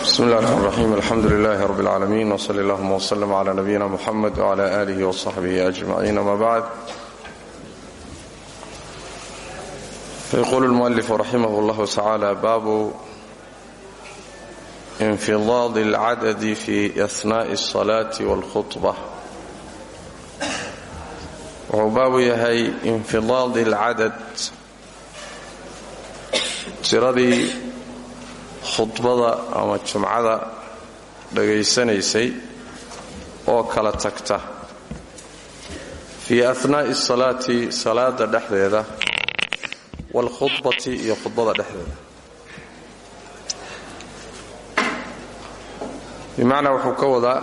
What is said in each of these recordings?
بسم الله الرحمن الرحيم الحمد لله رب العالمين وصلى اللهم وسلم على نبينا محمد وعلى آله وصحبه أجمعين ما بعد فيقول المؤلف رحمه الله تعالى باب انفضاض العدد في أثناء الصلاة والخطبة wuxuu baabu yahay infidaad اlcadad tiradii khudbada ama jumcada dhagaysanaysay oo kala tagta. Fii ahnaa'i salaati salaada dhexdeeda waalkhudbati iyo khudbada dhexdeeda. Bimacnaa wuxuu ka wadaa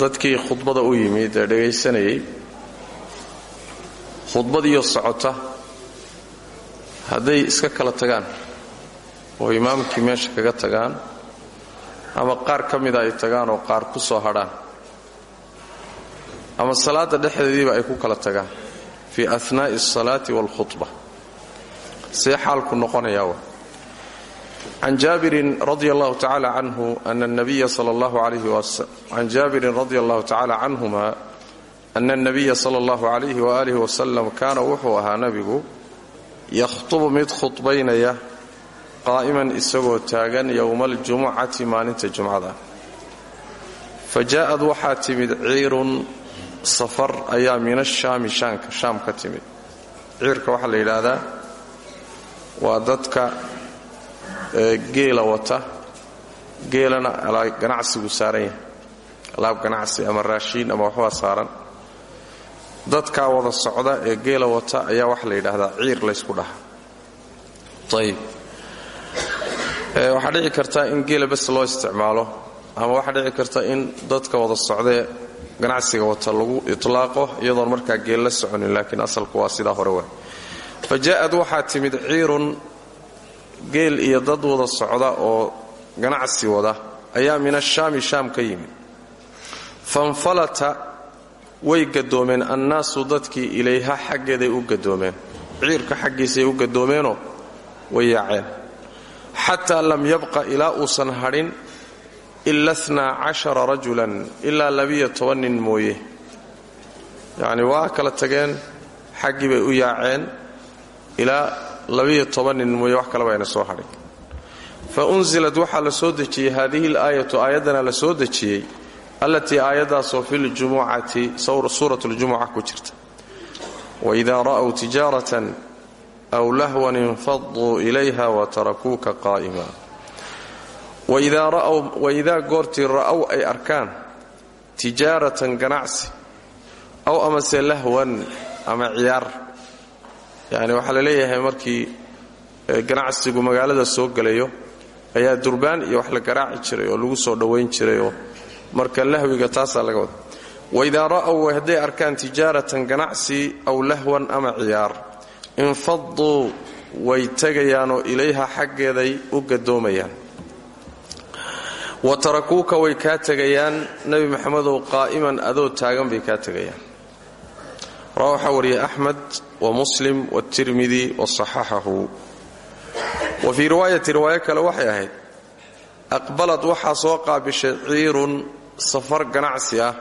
dadkii khudbada u yimid ee dhagaysanayay khudbadiiyo socota hadday iska kala tagaan oo imaamkii meesha kaga tagaan ama qaar ka mida ay tagaan oo qaar ku soo hadhaan. Ama salaadda dhexdeediiba ay ku kala tagaan fii ahnaa'i alsalaati waalkhudba see xaalku noqonayaa wa. Can jaabirin radi allahu tacala canhu ana nabiya sala allahu alayhi can jaabirin radi allahu tacala canhuma ana alnabiya sala allahu calayhi waaalih wasalam kaana wuxuu ahaa nebigu yakhtubu mid khudbaynaya qaa'iman isagoo taagan yowma aljumucati maalinta jumcada fa jaa'ad waxaa timid ciirun safar ayaa min ashaami shaanka shaam ka timid ciirka waxaa la yidhaahdaa waa dadka geela wata geelana ganacsigu saaran yahay alaab ganacsi ama raashiin ama waxbaa saaran dadkaa wada socda ee geela wata ayaa waxaa la yidhaahdaa ciir laysku dhaha ayib waxaa dhici karta in geela bes loo isticmaalo ama waxaa dhici karta in dadka wada socdee ganacsiga wata lagu itlaaqo iyadoon markaa geel la soconin laakiin asalku waa sidaa hore wa fa jaa'ad waxaa timid ciirun geel iyo dad wada socda oo ganacsi wada ayaa min ashaami shaam ka yimid. Fanfalata way gadoomeen annaasu dadkii ilayha xaggeeday u gadoomeen ciirka xaggiisay u gadoomeenoo way yaaceen xataa lam yabqa ilaa uusan hadhin ila cashara rajulan ilaa nin mooye. Yacni waa kala tageen xaggii bay u yaaceen ilaa nin mooye wax kaleba ayna soo hadhin. Fa unsilad waxaa la soo dejiyey haadihi alaayatu aayaddana la soo dejiyey allatii aayaddaasoo fi ljumucati suurat ljumuca ku jirta. Waidaa ra'w tijaaratan aw lahwan infaduu ilayha watarakuuka qaa'ima waidaa goortii ra'ow ay arkaan tijaaratan ganacsi aw amase lahwan ama ciyaar yani waxaa la leeyahay markii ganacsigu magaalada soo gelayo ayaa durbaan iyo wax la garaaci jiray oo lagu soo dhowayn jirayoo marka lahwiga taasaa laga wada waidaa ra'ow hadday arkaan tijaaratan ganacsi aw lahwan ama ciyaar infaduu way tegayaanoo ilayha xaggeeday u gadoomayaan wa tarakuuka way kaa tegayaan nebi maxamedow qaa'iman adoo taagan bay kaa tegayaan. Raa waxaa wariyay axmed wa muslim watirmidi wasaxaxahu wa fii riwaayati riwaayo kale waxay ahayd aqbalad waxaa soo qaabishay ciirun safar ganacsi ah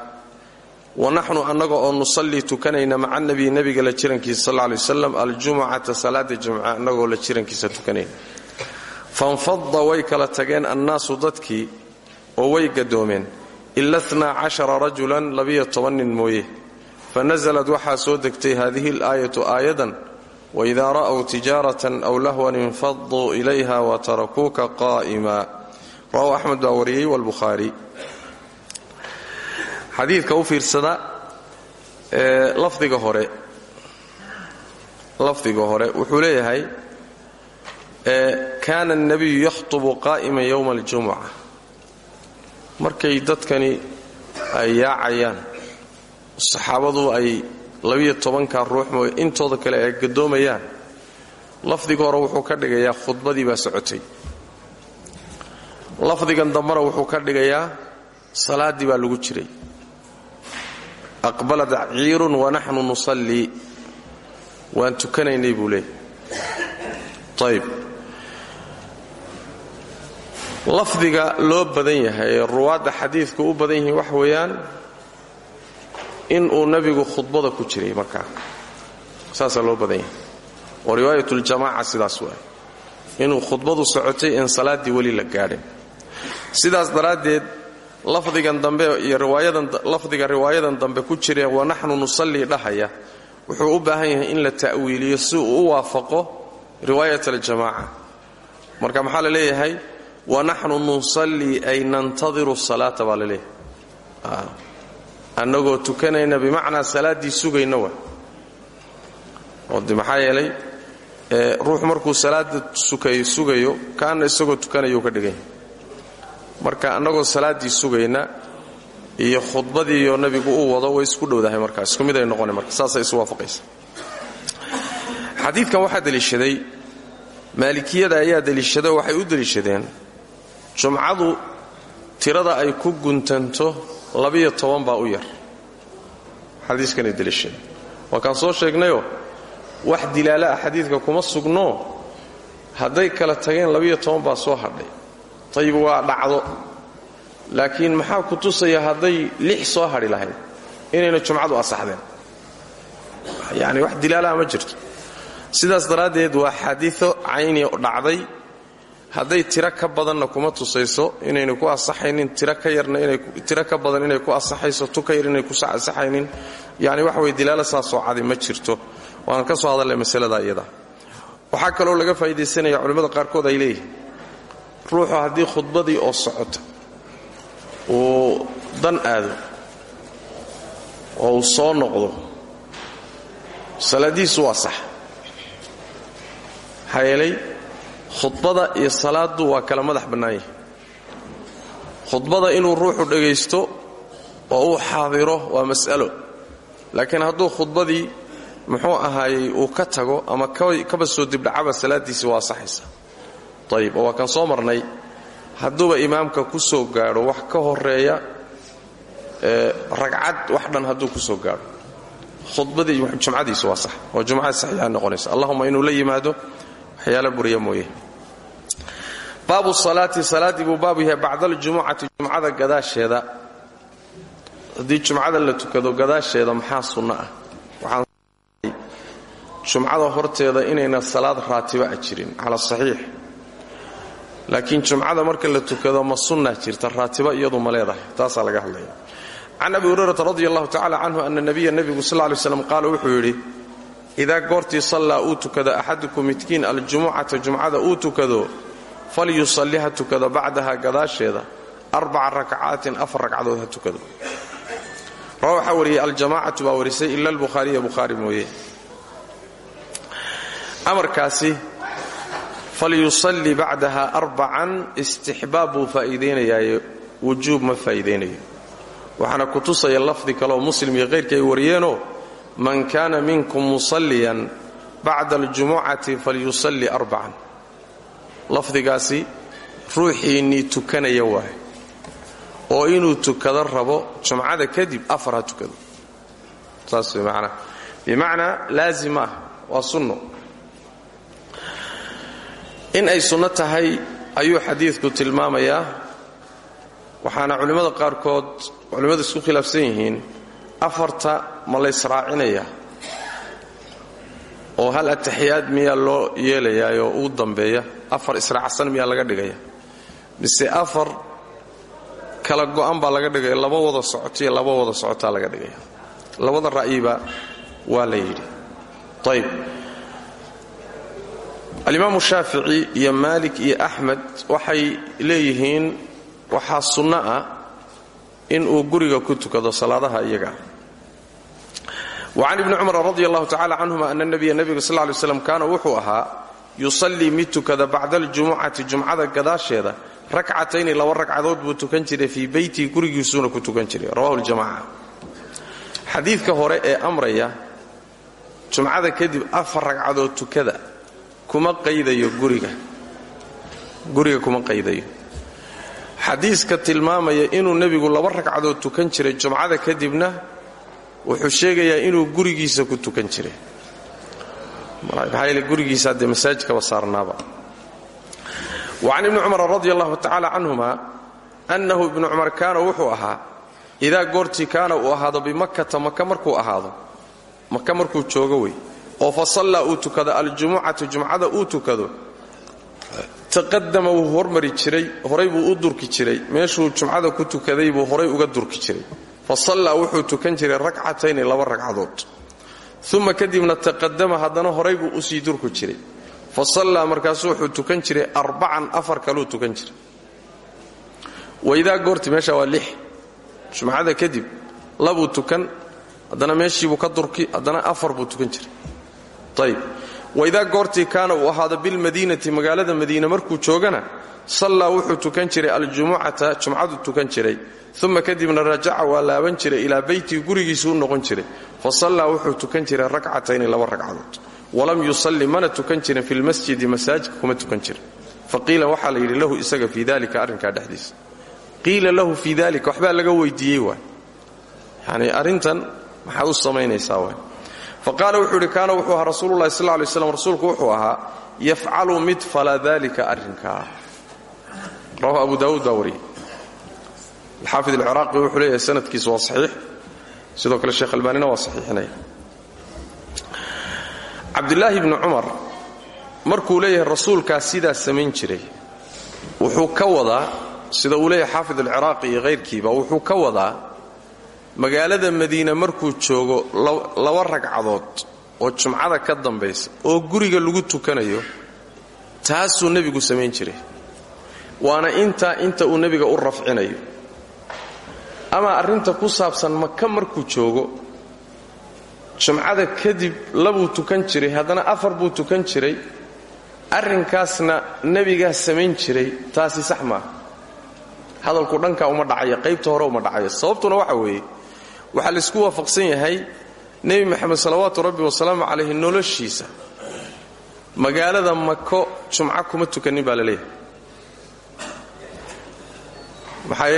wanaxnu annaga oo nusallii tukanayna maca nabiy nebiga la jirankiisa sal ley waslam aljumucata salaada jumca annagoo la jirankiisa tukanayna fanfada way kala tageen annaasu dadkii oo way gadoomeen. Ila cashara rajulan labiyo toban nin mooye fanasalad waxaa soo degtay haadihi alaayatu aayadan waidaa ra'w tijaaratan aw lahwan infaduu ilayha watarakuuka qaa'ima rawahu axmed baa wariyey wlbukhaari xadiidka u fiirsada ee lafdiga hore lafdiga hore wuxuu leeyahay kaana الnabiyu yakhطbu qaa'iman yowma اljumuca markay dadkani ay yaacayaan saxaabadu ay labiyo tobanka ruux mooy intooda kale ay gadoomayaan lafdiga hore wuxuu ka dhigayaa khudbadii baa socotay lafdigan dambena wuxuu ka dhigayaa salaaddii baa lagu jiray aqbalat ciirun wanaxnu nusallii waan tukanaynay buu leeyay ayb lafdiga loo badan yahay ee ruwaadda xadiidku u badan yihiin waxa weeyaan inuu nebigu khudbada ku jiray markaa saasaa loo badan yahay. Oo riwaayatuljamaaca sidaas waay inuu khudbadu socotay in salaaddii weli la gaadhin sidaas daraaddeed lafdigan dambe iyo lafdiga riwaayadan dambe ku jiree wanaxnu nusallii dhahaya. Wuxuu u baahan yahay in la ta'wiiliyo si uu u waafaqo riwaayat aljamaaca. Marka maxaa la leeyahay? Wanaxnu nusallii ay nantadiru salaata baa la leeyahay. Annagoo tukanayna bimacnaa salaaddii sugayna wa. Maxaa yeelay ruux markuu salaada sugayo kaana isagoo tukanayuu ka dhiganya marka annagoo salaaddii sugayna iyo khudbadiiyo nabigu u wado way isku dhowdahay marka isku mid ay noqona marka saasay isu waafaqaysa. Xadiidkan waxaa deliishaday maalikiyada ayaa deliishado waxay u deliishadeen jumcadu tirada ay ku guntanto labiyo toban u yar. Xadiiskanay deliishadeen waa kaan soo sheegnayoo wax dilaala ah xadiidka kuma sugnoo hadday kala tageen labiyo toban soo hadhay tayib waa dhacdo. Laakiin maxaa ku tusaya hadday lix soo hadhi lahayd? Inayna jumcadu asaxdeen yani wax dilaalaha ma jirto. Sidaas daraaddeed waa xadiio cayni dhacday. Hadday tiro ka badanna kuma tusayso inayna ku asaxaynin tiro ka yarna tiro ka badan inay ku asaxayso tu ka yar ku asaxaynin yani waxa way dilaala saasoo cadi ma jirto. Waan ka soo hadalnay masalada iyada. Waxaa kaloo laga faa'idaysanaya culimmada qaarkood ay leeyihiin ruuxu haddii khudbadii oo socota uu dan aado oo uu soo noqdo salaadiisu waa sax. Maxaa yeelay khudbada iyo salaaddu waa kala madax bannaan yahay. Khudbada inuu ruuxu dhegaysto oo uu xaadiro waa mas'alo. Laakiin hadduu khudbadii muxuu ahaayey uu ka tago ama kaba soo dibdhacaba salaaddiisi waa asaxaysa ayib oo waa kan soo marnay. Hadduuba imaamka ku soo gaadho wax ka horreeya ragcad wax dhan hadduu ku soo gaadho. Khudbadii jumcadiisu waa sax oo jumcada saxiixa noqonaysa. Allahuma inuu la yimaado waxyaala buriya mooye. Baabu salaati salaaddii buu baabu yahay bacda aljumucati jumcada gadaasheeda. Haddii jumcada la tukado gadaasheeda maxaa sunno ah? Waxaan jumcada horteeda inayna salaad raatiba a jirin cala laakiin jumcada marka la tukado ma sunna jirta raatiba iyadu ma leedahay. Taasaa laga hadlaya. Can abi hurayrata radi allahu tacala canhu ana nabiya nebigu sal lay slam wuxuu yidhi idaa goortii sallaa uu tukado axadukum midkiin aljumucata jumcada uu tukado falyusalli ha tukado bacdaha gadaasheeda arbaca rakcaatin afar ha tukado. Rawa waxaa wariyey aljamaacatu baa warisay ila albukhaariya bukhaari amarkaasi falyusalli bacdaha arbacan istixbaab buu faa'iidaynayaaye wujuub ma faa'iidaynayo waxaana ku tusaya lafdi kaleoo muslim iyo kayrkii ay wariyeenoo man kaana minkum musalliyan bacda aljumucati falyusalli arbacan lafdigaasi ruuxiinnii tukanaya waaye oo inuu tukado rabo jumcada kadib afar ha tukado. Saas way macnaa. Bimacnaa laazim ah waa sunno in ay sunno tahay ayuu xadiidku tilmaamayaa. Waxaana culimmada qaarkood culimmadu isku khilaafsan yihiin afarta ma laysraacinaya oo hal ataxiyaad miyaa loo yeelayaayoo ugu dambeeya afar israacsan miyaa laga dhigaya. Mise afar kala go'an baa laga dhigaya laba wada socotiyo laba wada socotaa laga dhigaya. Labada ra'yiba waa la yidhi. Ayb alimaamu shaafici iyo maalik iyo axmed waxay leeyihiin waxaa sunno ah inuu guriga ku tukado salaadaha iyaga. Wacan ibni cumar radi allahu tacala canhuma ana nabiya nebiga sal lay slam kaana wuxuu ahaa yusallii mid tukada bacda aljumucati jumcada gadaasheeda rakcatayni laba ragcadood buu tukan jiray fii beytii gurigiisuuna ku tukan jiray. Rawahu ljamaca xadiidka hore ee amraya jumcada kadib afar ragcadood tukada kuma qaydayo guriga. Guriga kuma qaydayo. Xadiiska tilmaamaya inuu nebigu laba ragcadood tukan jiray jumcada kadibna wuxuu sheegayaa inuu gurigiisa ku tukan jiray. Maxaa yeele gurigiisa haddee masaajidkaba saarnaaba. Wacan ibni cumar radi allahu tacaala canhuma annahu ibnu cumar kaana wuxuu ahaa idaa goortii kaana uu ahaado bimakkata maka markuu ahaado maka markuu joogo wey oo fa sallaa uu tukado aljumucata jumcada uu tukado taqadama wuu hormari jiray horay buu u durki jiray meeshuu jumcada ku tukaday buu horay uga durki jiray. Fa sallaa wuxuu tukan jiray ragcatayni laba ragcadood uma kadibna taqadama haddana horay buu u sii durku jiray. Fa sallaa markaasu wuxuu tukan jiray arbacan afar kaluu tukan jiray. Waidaa goorti meesha waa lix jumcada kadib labuu durki ayb waidaa goortii kaana uu ahaado bilmadiinati magaalada madiine markuu joogana sallaa wuxuu tukan jiray aljumucata jumcadu tukan jiray. Uma kadibna rajaca waa laaban jiray ilaa beytii gurigiisuu noqon jiray. Fa sallaa wuxuu tukan jiray ragcatayni laba ragcadood walam yusalli mana tukan jirin fi lmasjidi masaajidka kuma tukan jirin. Faqiila waxaa la yidhi lahu isaga fii dalika arrinkaa dhexdiisa qiila lahu fii faqaala wuxuu idhi kaana wuxuu ahaa rasuululahi sal lay slam rasuulku wuxuu ahaa yafcalu mid fala dalika arrinkaa rawahu abu daawuud baa wariyey. Alxaafid alciraaqi wuxuu leeyahay sanadkiisu waa saxiix sidoo kale sheekh albaanina waa saxiixinaya cabdulaahi bni cumar markuu leeyahay rasuulkaas sidaa samayn jiray wuxuu ka wadaa sida uu leeyahay xaafid alciraaqi iyo hayrkiiba wuxuu ka wadaa magaalada madiine markuu joogo laba ragcadood oo jumcada ka dambaysa oo guriga lagu tukanayo taasuu nebigu samayn jiray. Waana intaa inta uu nebiga u rafcinayo. Ama arrinta ku saabsan maka markuu joogo jumcada kadib labuu tukan jiray haddana afar buu tukan jiray arrinkaasna nebigaa samayn jiray taasi sax maaha. Hadalku dhankaa uma dhacayo qaybta hore uma dhacayo. Sababtuna waxa weeye waxaa la isku waafaqsan yahay nebi maxamed salawaatu rabbi wasalaamu calayhi noloshiisa. Magaalada mako jumco kuma tukanin baa la leeyahay. Maxaa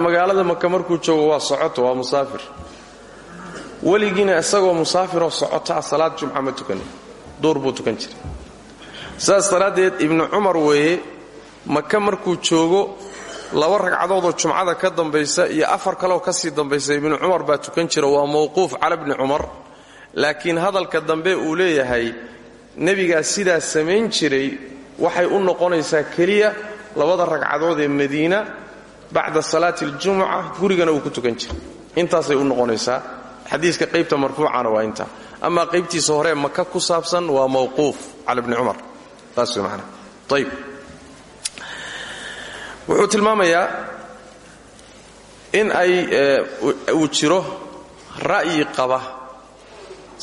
magaalada maka markuu joogo waa socoto waa musaafir. Weligiina isagoo musaafiroo socotaa salaad jumca ma tukanin. Duur buu tukan jiray. Saas daraaddeed weeye maka markuu joogo laba ragcadoodoo jumcada ka dambaysa iyo afar kaleoo ka sii dambaysa ibnu cumar baa tukan jira waa mawquuf cala bni cumar. Laakiin hadalka dambe uu leeyahay nebigaa sidaa samayn jiray waxay u noqonaysaa keliya labada ragcadood ee madiina bacda salaati aljumuca gurigana uu ku tukan jiray. Intaasay u noqonaysaa. Xadiiska qaybta marfuucana waa intaa amaa qaybtiisa hore maka ku saabsan waa mawquuf cala bni cumar. Taas way macana ayb wuxuu tilmaamayaa in ay uu jiro ra'yi qaba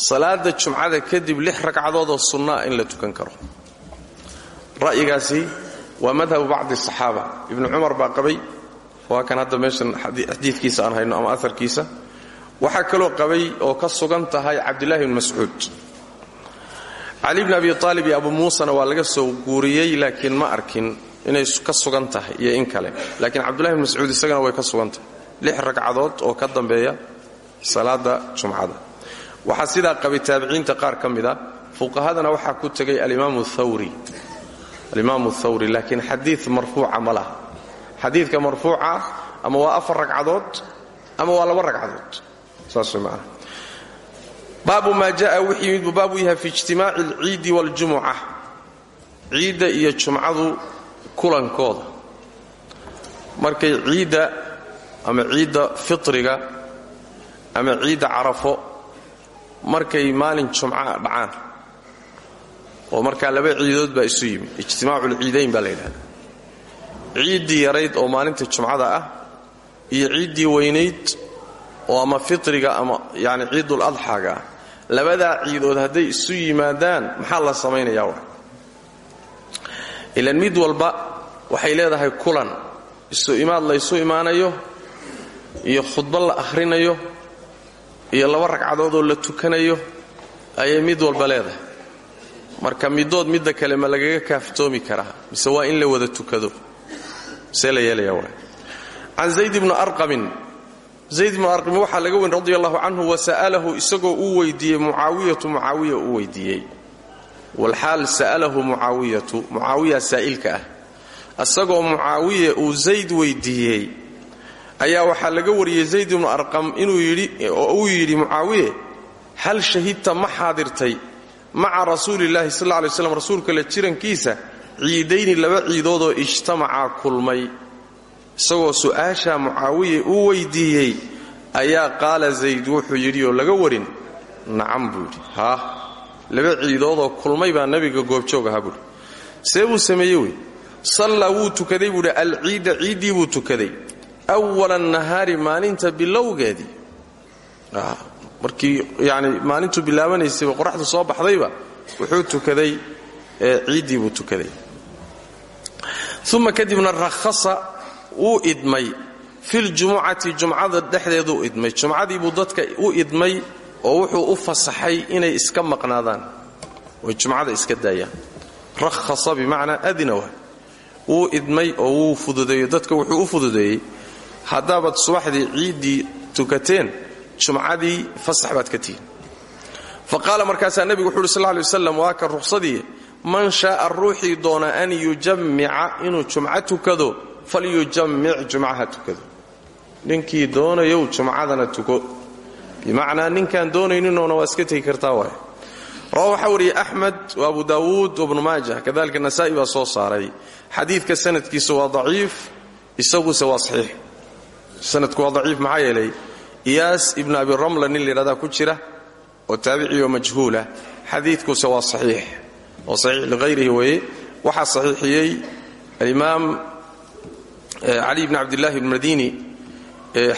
salaada jumcada kadib lix ragcadoodoo sunnaa in la tukan karo. Ra'yigaasi waa madhabu bacdi asaxaaba ibnu cumar baa qabay. Waa kan hadda meeshan xadiidkiisa aan hayno ama aarkiisa waxaa kaloo qabay oo ka sugan tahay cabdulahi bn mascuud. Cali bn abi aalib iyo abu muusana waa laga soo guuriyey laakiin ma arkin inay ka sugan tahay iyo in kale. Laakiin cabdullahi bn mascuud isagana way ka sugan tahay. Lix ragcadood oo ka dambeeya salaada jumcada. Waxaa sidaa qabay taabiciinta qaar ka mida fuqahadana waxaa ku tegay alimaamu thawri. Laakiin xadii marfuuca ma laha. Xadiidka marfuuca ama waa afar ragcadood ama waa laba ragcadood. Saas way macana baabu maa jaa wixii midbuu baab u yahay fi ijtimaaci alciidi waاljumuca ciidda iyo jumcadu kulankooda. Markay ciidda ama ciidda fitriga ama ciidda carafo markay maalin jumca dhacaan oo markaa laba ciidood baa isu yimid ijtimaacu lciidayn baa la yidhahda ciiddii yarayd oo maalinta jumcada ah iyo ciiddii weynayd oo ama fitriga ama yani ciidul adxaaga ah labadaa ciidood hadday isu yimaadaan maxaa la samaynayaa wa ilan mid walba waxay leedahay kulan. Isu imaad la ysu imaanayo iyo khudba la akhrinayo iyo laba ragcadoodoo la tukanayo ayay mid walba leedahay. Marka midood midda kale ma lagaga kaaftoomi karaa mise waa in la wada tukado. See la yeelaya waa can zayd ibni arqamin zayd ibnu arqamin waxaa laga weyn radi allahu canhu wa sa'alahu isagoo uu weydiiyey mucaawiyatu mucaawiya uu weydiiyey walxaal sa'alahu mucaawiyatu mucaawiya saa'ilka ah. Isagoo mucaawiya uu zayd weydiiyey ayaa waxaa laga wariyey zayd ibnu arqam oo uu yidhi mucaawiye hal shahidta ma xaadirtay maca rasuulillaahi sal lla lay slam rasuulka la jirankiisa? Ciidayni laba ciidoodoo ijtamacaa kulmay. Isagoo su'aashaa mucaawiye uu weydiiyey ayaa qaala zayd wuxuu yidhi oo laga warin nacam buu yidhi. Haa laba ciidoodoo kulmay baa nabiga goobjoog ahaa buuhi see buu sameeyey wey. Sallaa wuu tukaday buuhi alciidda ciiddii buu tukaday. Awala nahaari maalinta bilowgeedii. Markii yani maalintuu bilaabanaysayba qoraxdu soo baxdayba wuxuu tukaday ciiddii buu tukaday. Uma kadibna rakhasa wuu idmay. Filjumucati jumcada dhexdeeduu idmay. Jumcadii buu dadka u idmay oo wuxuu u fasaxay inay iska maqnaadaan. Oy jumcada iska daayaan. Rakhasa bimacnaa adina wa. Wuu idmay oo wuu fududeeyo dadka wuxuu u fududeeyey haddaabaad subaxdii ciiddii tukateen jumcadii fasax baad ka tihin. Fa qaala markaasaa nebigu wuxu uhi sal lay waslam waa ka ruqsadii man shaaa ruuxii doona an yujammica inuu jumco tukado falyujammic jumcaha tukado. Ninkii doonayow jumcadana tuko bimacnaa ninkaan doonayninona waa iska tegi kartaa waay. Rawa waxaa wariyey wa abu daawuud wabnu maaja. Kadalika nasaa'i baa soo saaray. Xadiidka sanadkiisa waa daciif isaguse waa saxiix. Sanadku waa daciif maxaa yeelay iyaas ibnu abi ramla nin layidhahdaa ku jira oo taabicioo majhuula xadiidkuse waa saxiix. Oo saxiix lighayrihi weeye. Waxaa saxiixiyey alimaam cali bni cabdillahi bn madini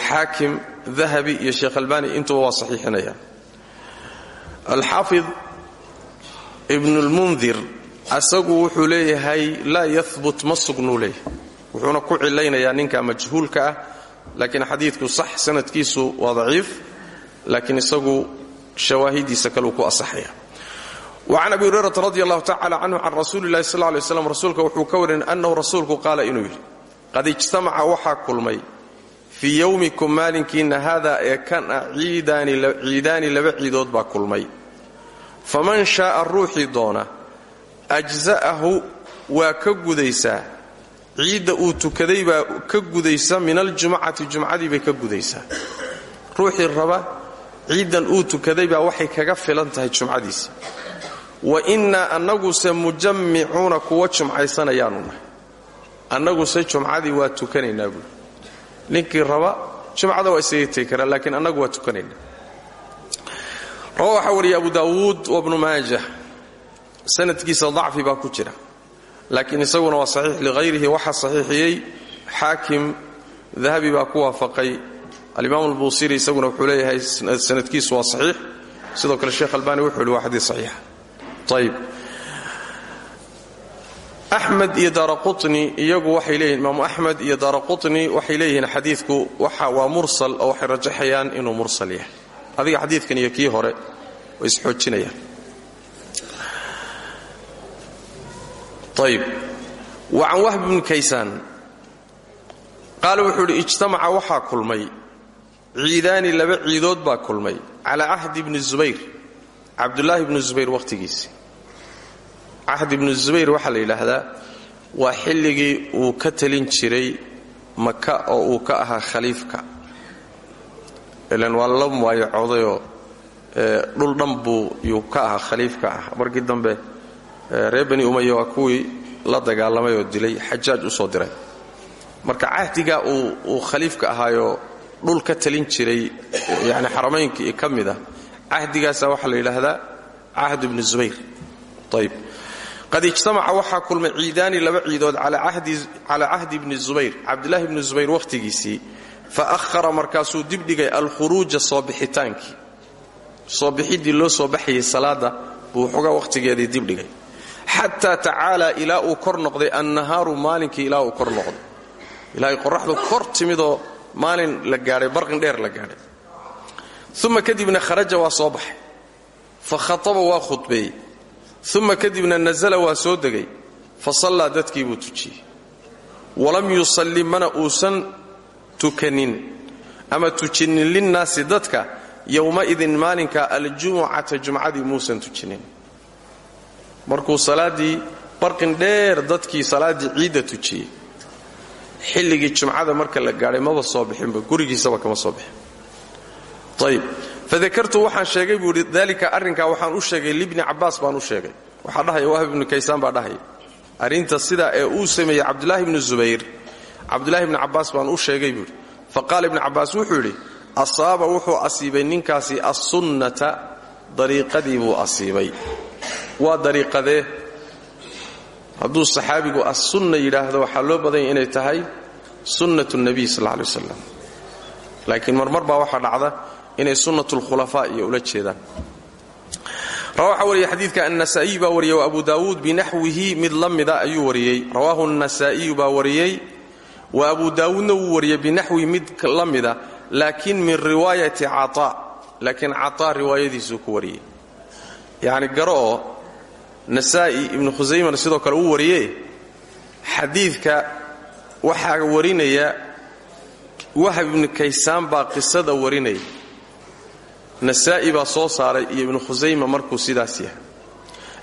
xaakim dahabi iyo sheekh albani intuba waa saxiixinaya. Alxaafid ibn lmundir asagu wuxuu leeyahay laa yahbut ma sugnuu leeyahay wuxuuna ku cilaynayaa ninka majhuulka ah laakiin xadiidku sax sanadkiisu waa daciif laakiin isagu shawaahidiisa kaleu ku asaxaya. Wacan abi hurayrata radi allahu tacala canhu can rasuuli lahi sal lay slam rasuulka wuxuu ka warin annahu rasuulku qaala inuu yidhi qad ijtamaca waxaa fii yowmikum maalinkiinna haadaa ee kan ah ciidaani laba ciidood baa kulmay. Faman shaaa ruuxii doona ajza'ahu waa ka gudaysaa. Ciidda uu tukaday baa ka gudaysa min aljumcati jumcadii bay ka gudaysaa. Ruuxii raba ciiddan uu tukaday baa waxay kaga filan tahay jumcadiisa. Wa innaa annaguse mujammicuuna kuwa jumcaysanayaanu nahay. Annaguse jumcadii waa tukanaynaa buui ninkii raba jumcada waa isaga tegi karaa laakiin annagu waa tukanaynaa rawa waxaa wariya abu daawuud wabnu maaja. Sanadkiisa dacfi baa ku jira. Laakiin isaguna waa saxiix lighayrihi waxaa saxiixiyey. Xaakim dahabi baa ku waafaqay. Alimaam albuusiri isaguna wuxuu leeyahay sanadkiisu waa saxiix. Sidoo kale sheekh albani wuxuu yihi waa xadiis saxiixa axmed iyo daaraqutni iyagu waxay leeyihiin imaamu axmed iyo daaraqutni waxay leeyihiin xadiidku waa mursal oo waxay rajaxayaan inuu mursal yahay. Adiga xadiidkan iyo kii hore way isxoojinayaan ayib wa can wahb bni kaysaan qaala wuxuu idhi ijtamaca kulmay ciidaani laba ciidood baa kulmay calaa cahdi bni zubayr cabdulaahi bni zubayr wakhtigiisi cahd ibnu zubayr waxaa la yidhaahdaa waa xilligii uu ka talin jiray maka oo uu ka ahaa khaliifka. Ilan waa la muwaayacodayoo dhul dhan buu yuu ka ahaa khaliifka. Markii dambe reer bani umaya waa kuwii la dagaalamay oo dilay xajaaj u soo diray. Marka cahdigaa uu khaliifka ahaayoo dhul ka talin jiray yani xaramaynkii ka mid ah cahdigaasa waxaa la yidhaahdaa cahd ibni zubayr. Ayb qad ijtamaca waxaa kulmay ciidaani laba ciidood calaa cahdi bni zubayr cabdilaahi bni zubayr wakhtigiisii fa ahara markaasuu dibdhigay alkhuruuja soo bixitaankii. Soo bixiddii loo soo baxayay salaada buu xogaa wakhtigeedii dibdhigay xataa tacaalaa ilaa uu kor noqday annahaaru maalinkii ilaa uu kor noqday. Ilaa ay qoraxdu kor timidoo maalin la gaadhay barqin dheer la gaadhay. Uma kadibna kharaja waa soo baxay. Fa khataba waa khudbeeyey uma kadibna nasala waa soo degay. Fa sallaa dadkii buu tujiyey. Walam yusalli mana uusan tukanin ama tujinin linnaasi dadka yowmaidin maalinka aljumucata jumcadii muusan tujinin. Markuu salaaddii barqin dheer dadkii salaaddii ciidda tujiyey. Xilligii jumcada marka la gaadhay maba soo bixinba gurigiisaba kama soo bixin. Ayib fadakartu waxaan sheegay buu idhi daalika arrinkaa waxaan u sheegay libni cabbaas baan u sheegay waxaa dhahaya wahab ibnu kaysaan baa dhahaya arrinta sidaa ee uu sameeyey cabdulaahi ibnu zubayr cabdulaahi ibni cabbaas baan u sheegay buu idhi fa qaala ibnu cabbaas wuxuu yidhi asaaba wuxuu asiibay ninkaasi assunnata dariiqadii buu asiibay waa dariiqadee hadduu saxaabigu assunna yidhaahdo waxaa loo badanya inay tahay sunnat nebiy sal lla alay laakiin marmar baa waxaa dhacda inay sunnat lkhulafaa iyo ula jeedaan. Waxaa wariya xadiidka annasaa'iy baa wariyey wa abu daawuud binaxwihi mid la mida ayuu wariyey. Rawaahu annasaa'iyu baa wariyey wa abu daawuudna wuu wariyey binaxwi mid la mida laakiin min riwaayati cataa laakiin cataa riwaayadiisuu ku wariyey. Yacni garo oo nasaa'i ibnu khusaymana sidoo kale uu wariye xadiidka waxaa warinaya wahab ibnu kaysaan baa qisada warinaya nasaa'i baa soo saaray iyo ibnu khusayma markuu sidaas yahay.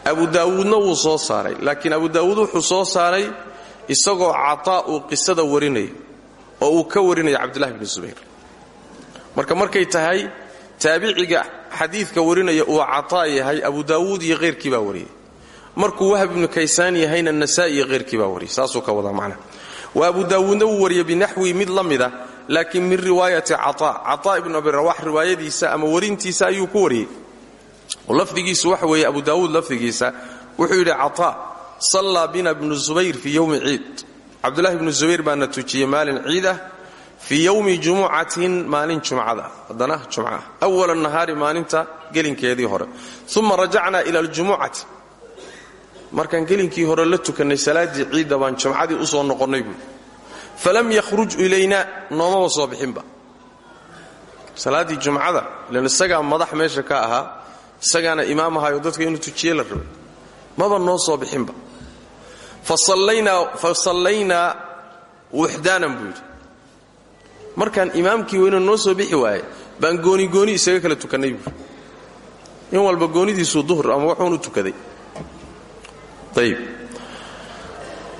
Abu daawuudna wuu soo saaray laakiin abu daawuud wuxuu soo saaray isagoo cataa uu qisada warinayo oo uu ka warinayo cabdullahi bnu subayr marka markay tahay taabiciga xadiidka warinaya uu cataa yahay abu daawuud iyo keyrkii baa wariyey markuu wahab ibnu kaysaan yahayna nasaa'i iyo keyrkii baa wariyey saasuu ka wadaa macnaha wa abu daawuudna wuu wariyey binaxwi mid la mida laakiin min riwaayati cataa cataa ibnu abi rawax riwaayadiisa ama warintiisa ayuu ku wariyey. Lafdigiisu waxa weeye abu daawuud lafdigiisa wuxuu yidhi cataa sallaa bina bnu zubayr fii yowmi ciid. Cabdullahi bnu zubayr baana tujiyey maalin ciid ah fii yowmi jumucatin maalin jumcada. Haddana jumca. Awala nahaari maalinta gelinkeedii hore. Uma rajacnaa ila aljumucati. Markaan gelinkii hore la tukannay salaaddii ciidda baan jumcadii u soo noqonnay buui falam yakhruj ilayna noomaba soo bixinba. Salaaddii jumcada ilan isagaa madax meesha ka ahaa isagaana imaam ahaayo dadka inuu tujiye la rabay maba noo soo bixinba. Fa sallaynaa wuxdaanan buu yidhi. Markaan imaamkii weynu noo soo bixi waaye baan goonigooni isaga kala tukannay buui in walba goonidiisuu duhur ama waxuunu tukaday. Ayb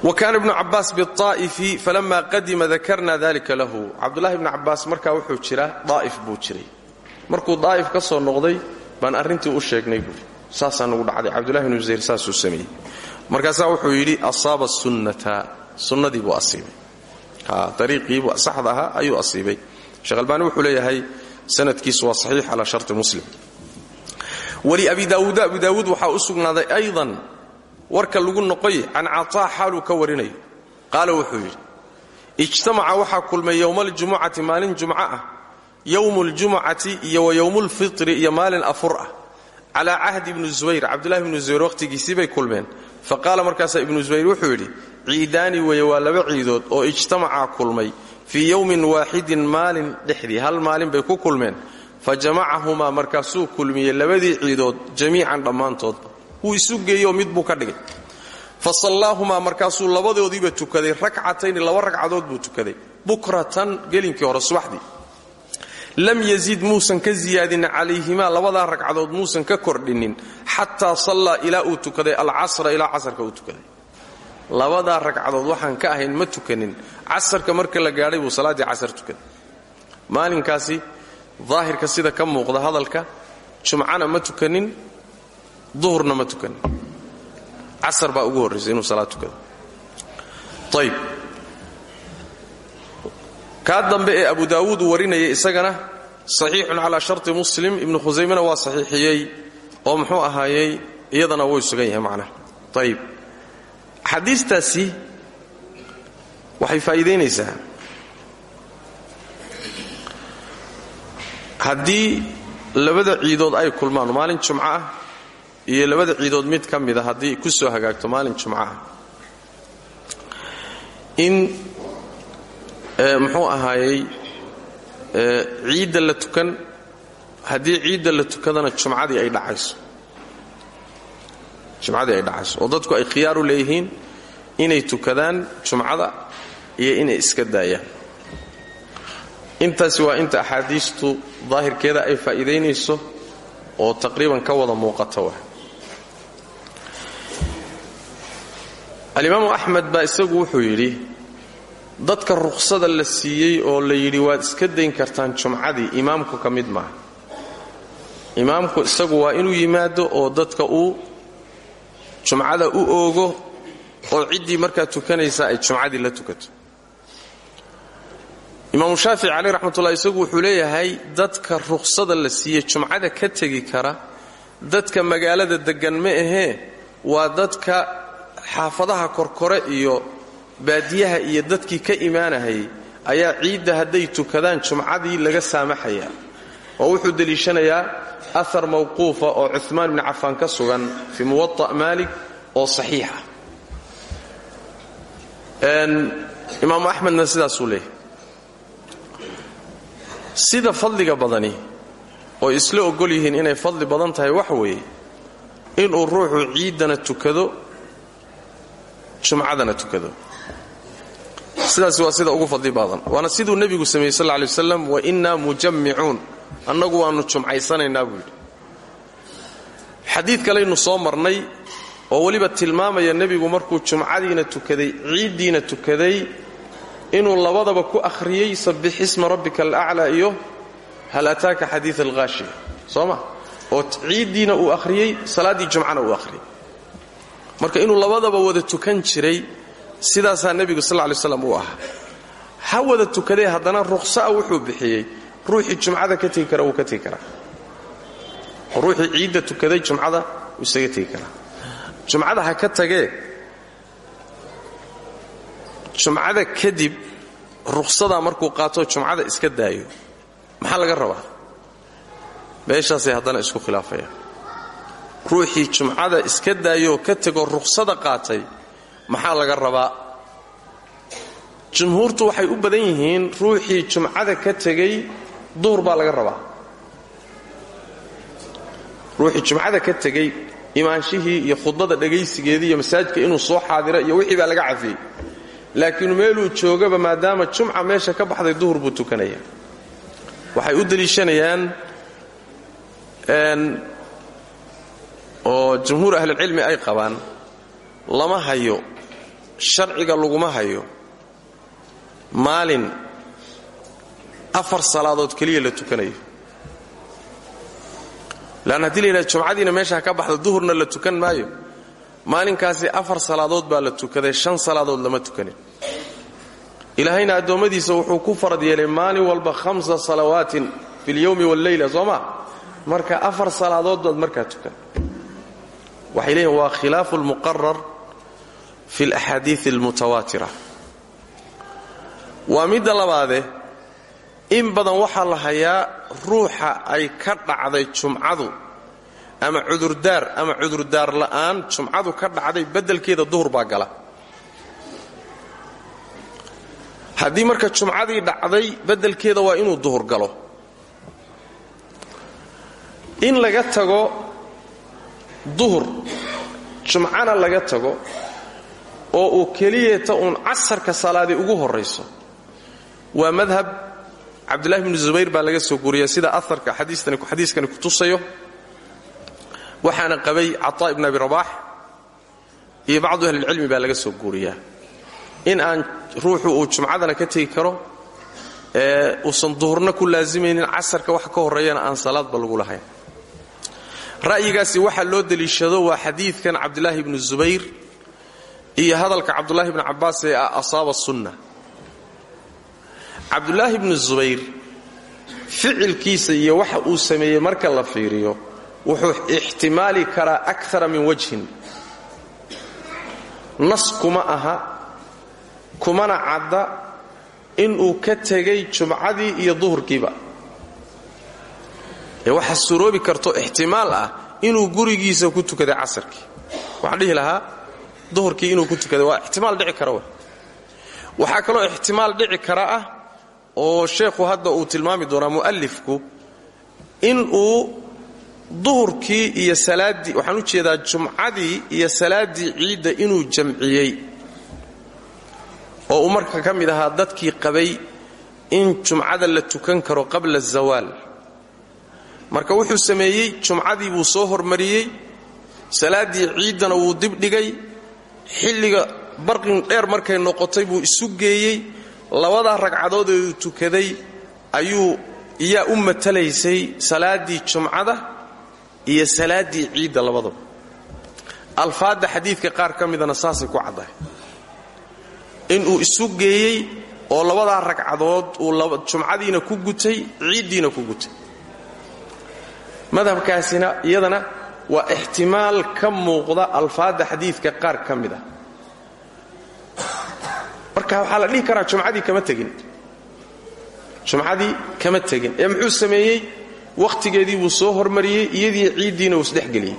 wa kaana ibnu cabbaas biaa'ifi falama qadima dakarna dalika lahu. Cabdulahi bnu cabbaas markaa wuxuu jiraa daa'if buu jiray. Markuu daa'if ka soo noqday baan arrintii u sheegnay buui saasaa nugu dhacday. Cabdullahi bnu zayr saasuu sameeyey. Markaasaa wuxuu yidhi asaaba sunnata. Sunnadii buu asiibay. Ariiqiibu saxda ahaa ayuu asiibay. Sheekh albaani wuxuu leeyahay sanadkiisu waa saxiix calaa sharti muslim. Wali abi daawuuda abu daawuud waxaa u sugnaaday aydan warka lagu noqoy can cataa xaaluu ka warinayo qaala wuxuu yidhi ijtamaca waxaa kulmay yowma aljumucati maalin jumco ah yowmu ljumucati iyo wa yowmulfitri iyo maalin afur ah calaa cahdi ibni zubayr. Cabdullahi ibnu zubayr wakhtigiisii bay kulmeen. Fa qaala markaasaa ibnu zubayr wuxuu yidhi ciidaani weeye waa laba ciidood oo ijtamacaa kulmay fii yowmin waaxidin maalin dhexdii hal maalin bay ku kulmeen. Fa jamacahumaa markaasuu kulmiyey labadii ciidood jamiican dhammaantoodba wuu isu geeyoo mid buu ka dhigay. Fa sallaahumaa markaasuu labadoodiiba tukaday rakcatayni laba ragcadood buu tukaday bukratan gelinkii hore subaxdii. Lam yazid muusan ka ziyaadin calayhimaa labadaa ragcadood muusan ka kordhinin xataa sallaa ilaa uu tukaday alcasra ilaa casarka uu tukaday. Labadaa ragcadood waxaan ka ahayn ma tukanin casarka marka la gaadhay buu salaaddii casar tukaday. Maalinkaasi daahirka sida ka muuqda hadalka jumcana ma tukanin duhurna ma tukanin casar baa ugu horraysay inuu salaad tukado. Ayb kaa dambe ee abu daawuud uu isagana saxiixun calaa sharti muslim ibnu khusaymena waa saxiixiyey oo muxuu ahaayey iyadana way sugan yahay macnaha. Ayb axaadiistaasi waxay faa'iidaynaysaa haddii labada ciidood ay kulmaan maalin jumco ah iyo labada ciidood mid ka mida haddii ku soo hagaagto maalin jumco ah in muxuu ahaayey ciidda la tukan haddii ciidda la tukadana jumcadii ay dhacayso. Jumcadii ay dhacayso. Oo dadku ay khiyaar u leeyihiin inay tukadaan jumcada iyo inay iska daayaan. Intaasi waa inta axaadiistu daahirkeeda ay faa'iidaynayso oo taqriiban ka wada muuqata wa alimaamu axmed baa isagu wuxuu yidhi dadka rukhsada la siiyey oo la yidhi waad iska dayn kartaan jumcadii imaamku ka mid maaha. Imaamku isagu waa inuu yimaado oo dadka uu jumcada u oogo oo ciddii markaa tukanaysa ay jumcadii la tukato. Imaamu shaafici caleyh raxmatullah isagu wuxuu leeyahay dadka rukhsada la siiyey jumcada ka tegi kara dadka magaalada deggan ma ahee waa dadka xaafadaha korkore iyo baadiyaha iyo dadkii ka imaanahayay ayaa ciidda hadday tukadaan jumcadii laga saamaxaya oo wuxuu deliishanayaa ahar mawquufa oo cumaan bni cafaan ka sugan fii muwata' maalik oo saxiixa. Imaamu axmedna sidaasuu leeyahay. Sida fadliga badani oo isla ogol yihiin inay fadli badan tahay waxa weeye inuu ruuxu ciiddana tukado jumcadana tukado. Sidaas waa sida ugu fadli badan waana siduu nebigu sameeyey sal ly waslam wa innaa mujammicuun annagu waannu jumcaysanaynaa buu yidhi. Xadiid kalaynu soo marnay oo weliba tilmaamaya nebigu markuu jumcadiina tukaday ciiddiina tukaday inuu labadaba ku akhriyey sabbixisma rabbika alaclaa iyo hal ataaka xadiid alhaashiya soo ma? Oo ciiddiina uu akhriyey salaaddii jumcana uu akhriyey marka inuu labadaba wada tukan jiray sidaasaa nebigu sal ly slam uu ahaa. Ha wada tukadee haddana rukhsa'a wuxuu bixiyey. Ruuxii jumcada ka tegi kara wuu ka tegi karaa. Oo ciidda tukaday jumcada wuu isaga tegi karaa. Jumcada ha ka tagee jumcada kadib rukhsadaa markuu qaato jumcada iska daayo. Maxaa laga rabaa? Meeshaasay haddana isku khilaafayaan ruuxii jumcada iska daayoo ka tegoo rukhsada qaatay maxaa laga rabaa? Jumhuurtu waxay u badan yihiin ruuxii jumcada ka tegey duhur baa laga rabaa. Ruuxii jumcada ka tegey imaanshihii iyo khudbada dhegaysigeedii iyo masaajidka inuu soo xaadiro iyo wixii baa laga cafiyey. Laakiin meeluu joogaba maadaama jumca meesha ka baxday duhur buu tukanaya. Waxay u deliishanayaan oo jumhuur ahlilcilmi ay qabaan lama hayo sharciga laguma hayo. Maalin afar salaadood keliya la tukanayo. Leann haddii la yidhahdo jumcadiina meesha ka baxda duhurna la tukan maayo. Maalinkaasi afar salaadood baa la tukaday shan salaadood lama tukanin. Ilaahayna addoommadiisa wuxuu ku farad yeelay maalin walba hamsa salawaatin fi lyowmi walleyla soo ma? Marka afar salaadood baad markaa tukan waxay leeyihiin waa khilaafu lmuqarar fi alaxaadiid almutawaatira. Waa midda labaade in badan waxaa la hayaa ruuxa ay ka dhacday jumcadu ama cudurdaar ama cudurdaar la'aan jumcadu ka dhacday beddelkeeda duhur baa gala. Haddii marka jumcadii dhacday beddelkeeda waa inuu duhur galo. In laga tago duhur jumcana laga tago oo uu keliyeeta uun casarka salaadii ugu horrayso. Waa madhab cabdullahi bnu zubayr baa laga soo guuriya sida aarka ku tusayo. Waxaana qabay cataa ibn abi rabaax iyo bacdu ahlilcilmi baa laga soo guuriyaa. In aan ruuxu uu jumcadana ka tegi karo ee uusan duhurna ku laasimaynin casarka wax ka horreeyana aan salaadba lagu lahayn ra'yigaasi waxaa loo deliishado waa xadiidkan cabdulaahi bnu zubayr iyo hadalka cabdulaahi bnu cabbaas ee ah sunna cabdulaahi bnu zubayr ficilkiisa iyo waxa uu sameeyey marka la fiiriyo wuxuu ixtimaali karaa akara min wajhin. Nas kuma aha kumana cadda inuu ka tegay jumcadii iyo duhurkiiba ee waxaa suroobi karto ixtimaal ah inuu gurigiisa ku tukaday casarkii. Waxaan dhihi lahaa duhurkii inuu ku tukaday waa ixtimaal dhici kara w waxaa kaloo ixtimaal dhici kara ah oo sheekhu hadda uu tilmaami doonaa mu'alifku inuu duhurkii iyo salaaddii waxaan u jeedaa jumcadii iyo salaaddii ciidda inuu jamciyey. Oo uu marka ka mid ahaa dadkii qabay in jumcada la tukan karo qabla azawaal marka wuxuu sameeyey jumcadii buu soo hormariyey salaaddii ciiddana wuu dibdhigay xilliga barqin dheer markay noqotay buu isu geeyey labadaa ragcadood ee uu tukaday ayuu iyaa u matalaysay salaaddii jumcada iyo salaaddii ciidda labadaba alfaadda xadiidka qaar ka midana saasay ku caddahay. Inuu isu geeyey oo labadaa ragcadood uu jumcadiina ku gutay ciiddiina ku gutay madhabkaasina iyadana waa ixtimaal ka muuqda alfaadda xadiidka qaar ka mid a marka waxaa la dhihi karaa jumcadii kama tegin. Jumcadii kama tegin. Ee muxuu sameeyey? Wakhtigeedii buu soo hormariyey iyadii ciiddiina uu isdhexgeliyey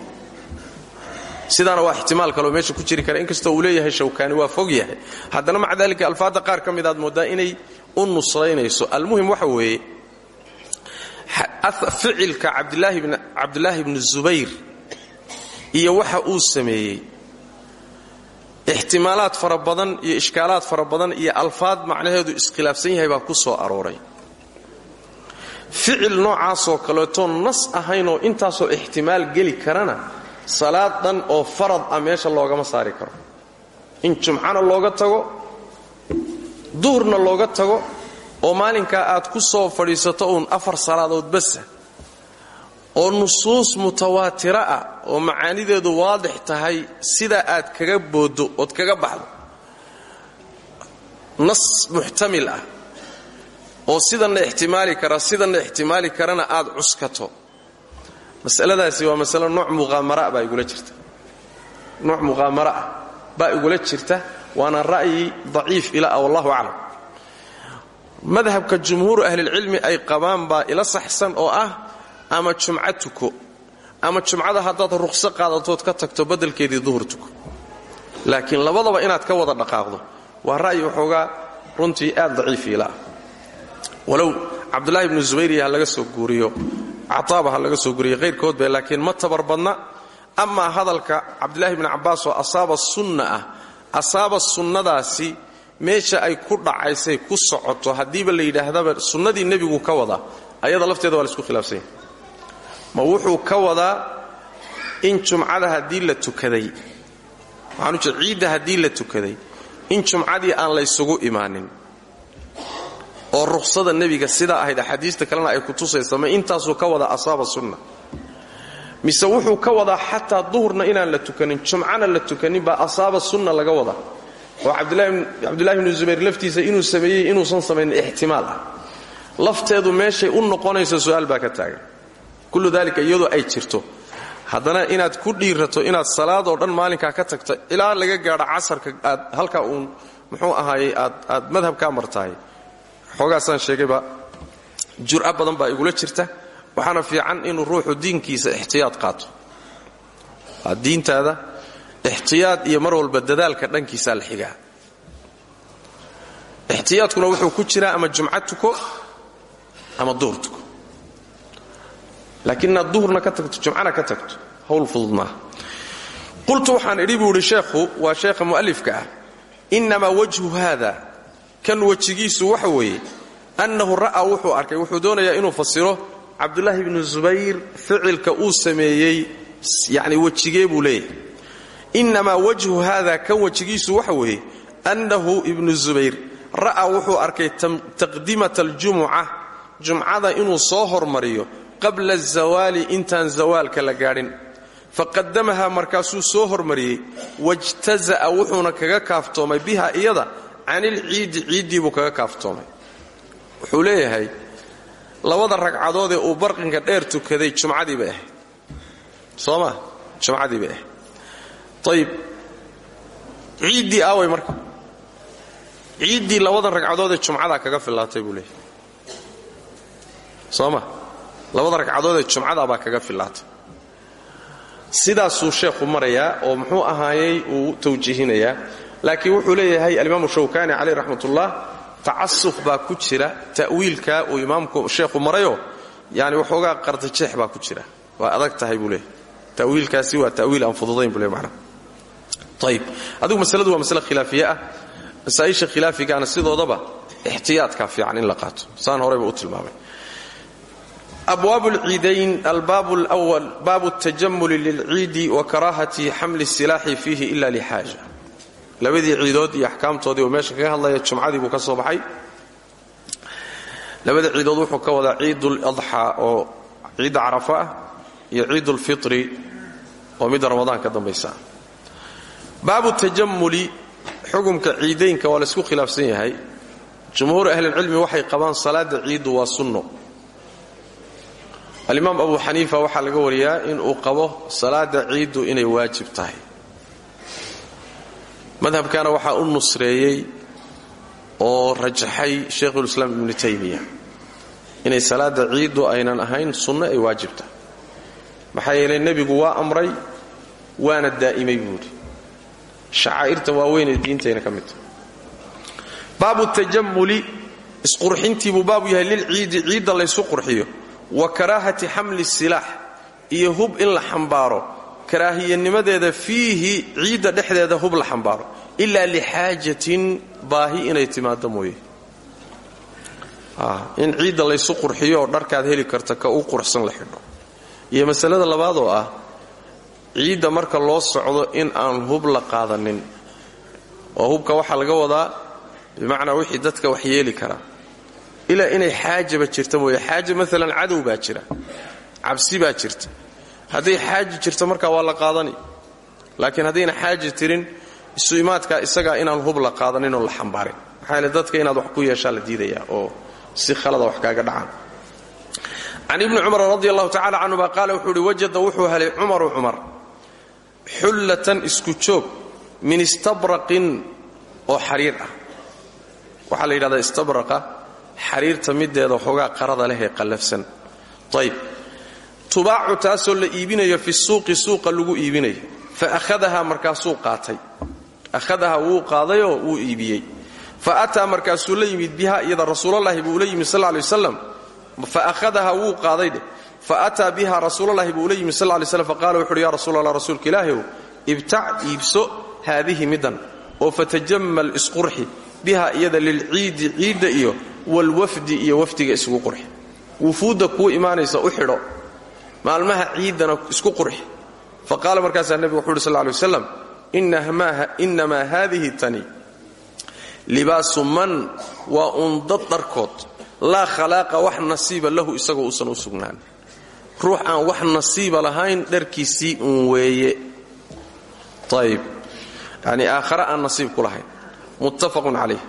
sidaana waa ixtimaal kaloo meesha ku jiri kara. Inkastoo uu leeyahay shawkaani waa fog yahay. Haddana maca daalika qaar ka mooddaa inay u nusraynayso. Almuhim waxa weeye ficilka cabdulaahi bni zubayr iyo waxa uu sameeyey. Ixtimaalaad fara badan iyo ishkaalaad fara badan iyo alfaad macnaheedu iskhilaafsan yahay baa ku soo arooray. Ficil noocaasoo kaleetoo nas ahaynoo intaasoo ixtimaal geli karana salaad dhan oo farad ah meesha loogama saari karo. In jumcana looga tago duhurna looga tago oo maalinkaa aad ku soo fadhiisato uun afar salaadood basa oo nusuus mutawaatira ah oo macaanideedu waadix tahay sidaa aad kaga booddo ood kaga baxdo. Nas muxtamil ah oo sidanna ixtimaali kara sidanna ixtimaali karana aad cuskato. Masaladaasi waa masalo nooc muqaamara baa igula jirta. Nooc muqaamara ah baa igula jirta waana ra'yi daciif ila ah wallahu aclam madhabka jumhuuru ahlilcilmi ay qabaan baa ila saxsan oo ah ama jumco tuko ama jumcada haddaad ruqso qaadatood ka tagto baddelkeedii duhur tuko. Laakiin labadaba inaad ka wada dhaqaaqdo waa ra'yi waxoogaa runtii aad daciif ila ah. Walow cabdulahi ibnu zubayriya ha laga soo guuriyo cataaba ha laga soo guuriyo hayrkoodbe laakiin ma tabar badna. Amaa hadalka cabdulaahi bni cabbaas oo asaaba sunna ah asaaba sunnadaasi meesha ay ku dhacaysay ku socoto haddiiba la yidhaahdaba sunnadii nebigu ka wadaa ayada lafteeda waa la isku khilaafsanya ma wuxuu ka wadaa in jumcada haddii la tukaday. Waxaanu jir ciidda haddii la tukaday in jumcadii aan laysugu imaanin. Oo ruqsada nebiga sidaa ahayd axaadiista kalena ay ku tusaysa ma intaasuu ka wadaa asaaba sunna. Mise ka wadaa xataa duhurna inaan la tukanin jumcana la tukanin baa asaaba sunna laga wadaa oo cabdulahi bnu zubayr laftiisa inuu sameeyey inuusan samaynin ixtimaal ah. Lafteedu meeshay u noqonayso su'aal baa ka taagan. Kullu dalika iyadoo ay jirto. Haddana inaad ku dhiirato inaad salaadoo dhan maalinkaa ka tagto ilaa laga gaadho casarka aad halkaa uun muxuu ahaayey aad madhabkaa martahay. Xoogaasaan sheegayba jur'a badan baa igula jirta waxaana fiican inuu ruuxu diinkiisa ixtiyaad qaato. Diintaada ixtiyaad iyo mar walba dadaalka dhankiisaa la xigaa. ixtiyaadkuna wuxuu ku jiraa ama jumca tuko ama duhur tuko laakiin inaad duhurna ka tagto jumcana ka tagto hawl fudud qultu waxaan idhi buu sheekhu waa sheekha mu'alifka ah. Wajhu haada kan wejigiisu waxa weeye annahu ra'aa wuxuu arkay wuxuu doonayaa inuu fasiro cabdulaahi ibnu zubayr ficilka uu sameeyey yacni wejigee leeyahay innamaa wajhu haada kan wejigiisu waxa weeye annahu ibnu zubayr ra'aa wuxuu arkay taqdimata aljumuca jumcada inuu soo hormariyo qabla azawaali intaan zawaalka la gaadhin. Faqadamaha markaasuu soo hormariyey wajtaza'a wuxuuna kaga kaaftoomay biha iyada canilciidi ciiddii buu kaga kaaftoomay. Wuxuu leeyahay labada ragcadoodee uu barqinka dheer tukaday jumcadii bay ahayd. Soo ma? Jumcadii bay ayib ciiddii aaway marka. Ciiddii labadan ragcadoodee jumcadaa kaga fillaatay buu leeyahay. Soo ma labada ragcadoodee jumcadaabaa kaga fillaatay. Sidaasuu sheekhu marayaa oo muxuu ahaayey uu tawjiihinayaa. Laakiin wuxuu leeyahay alimaamu shawkaani caleyh raxmatullah tacasuf baa ku jira ta'wiilka uu imaamku sheekhu marayo yani waxoogaa qardajeex baa ku jira. Waa adag tahay buu leeyahy tawiilkaasi waa tawiil ayib adigu masaladu waa masale khilaafiye ah. Masaa'isha khilaafigaana sidoodaba ixtiyaadkaa fiican in la qaato. Saan horeyba u tilmaamay. Abwaab lciidayn albaab lwal baabu tajamuli lilciidi wa karaahati xamli silaaxi fiihi ila lixaaja labadii ciidood iyo axkaamtoodii uu meesha kaga hadlaya jumcadii buu ka soo baxay. Labada ciidood wuxuu ka wadaa ciiduladxaa oo ciidda carafa ah iyo ciidulfitri oo midda ramadaan ka dambaysa baabu tajamuli xukumka ciidaynka waa laysku khilaafsan yahay. Jumhuur ahlilcilmi waxay qabaan salaada ciiddu waa sunno. Alimaam abu xaniifa waxaa laga wariyaa inuu qabo salaada ciiddu inay waajib tahay. Madhabkana waxaa u nusreeyey oo rajaxay shaykhulislaam ibnu taymiya inay salaada ciiddu aynan ahayn sunno ay waajib tahay. Maxaa yeelay nebigu waa amray waana daa'imay buuhi shacaa'irta waaweynee diintayna ka mid. Tahay baabu tajamuli isqurxintiibuu baabu yahay lilciidi ciidda laysu qurxiyo. Wa karaahati xamli silaax iyo hub in la xambaaro. Karaahiyanimadeeda fiihi ciidda dhexdeeda hub la xambaaro. Ilaa lixaajatin baahi inay timaado mooye. In ciidda laysu qurxiyo dharkaad heli karta ka u quruxsan la xidho. Iyo masalada labaad oo ah ciidda marka loo socdo in aan hub la qaadanin oo hubka waxaa laga wadaa bimacnaa wixii dadka wax yeeli karaa ilaa inay xaajaba jirta mooye. Xaaja maalan cadow baa jira. Cabsi baa jirta. Hadday xaaji jirto markaa waa la qaadani. Laakiin haddayna xaaji tirin isu imaadkaa isagaa inaan hub la qaadaninoo la xambaarin. Maxaa dadka inaad wax ku yeeshaa la diidaya oo si khalada wax kaaga dhacaan. Can ibni cumar radi allahu tacala canhuma qaala wuxuu wajada wuxuu helay cumaru cumar xullatan isku joog min istabraqin oo xariir ah. Waxaa la yidhahdaa istabraqa xariirta mideeda xoogaa qarada leh ee qallafsan. Ayb tubaacu taasoo la iibinayo fi suuqi suuqa lagu iibinayo. Fa ahadahaa markaasuu qaatay. Ahadaha wuu qaadayoo wuu iibiyey. Fa ataa markaasuu la yimid biha iyada rasuulalahi buu ula yimid sal lay waslam fa ahadaha wuu qaaday dheh fa ataa biha rasuulalahi buu ula yimid sal lay slam faqala wuxu uhi ya rasuul allah rasuulka ilaahiw ibtac iibso haadihi midan oo fatajammal isqurxi biha iyada lilciidi ciidda iyo walwafdi iyo wafdiga isugu qurxi. Wufuudda kuu imaanaysa u xidho maalmaha ciiddana isku qurxi. Fa qaala markaasaa nebigu wuxu uhi sal lay waslam inamaa haadihi tani libaasu man waa uun dad dharkood laa khalaaqa wax nasiiba lahu isagoo uusan u sugnaan ruux aan wax nasiiba lahayn dharkiisii uun weeye. Ayb yani aakhare aan nasiib ku muttafaqun calayh.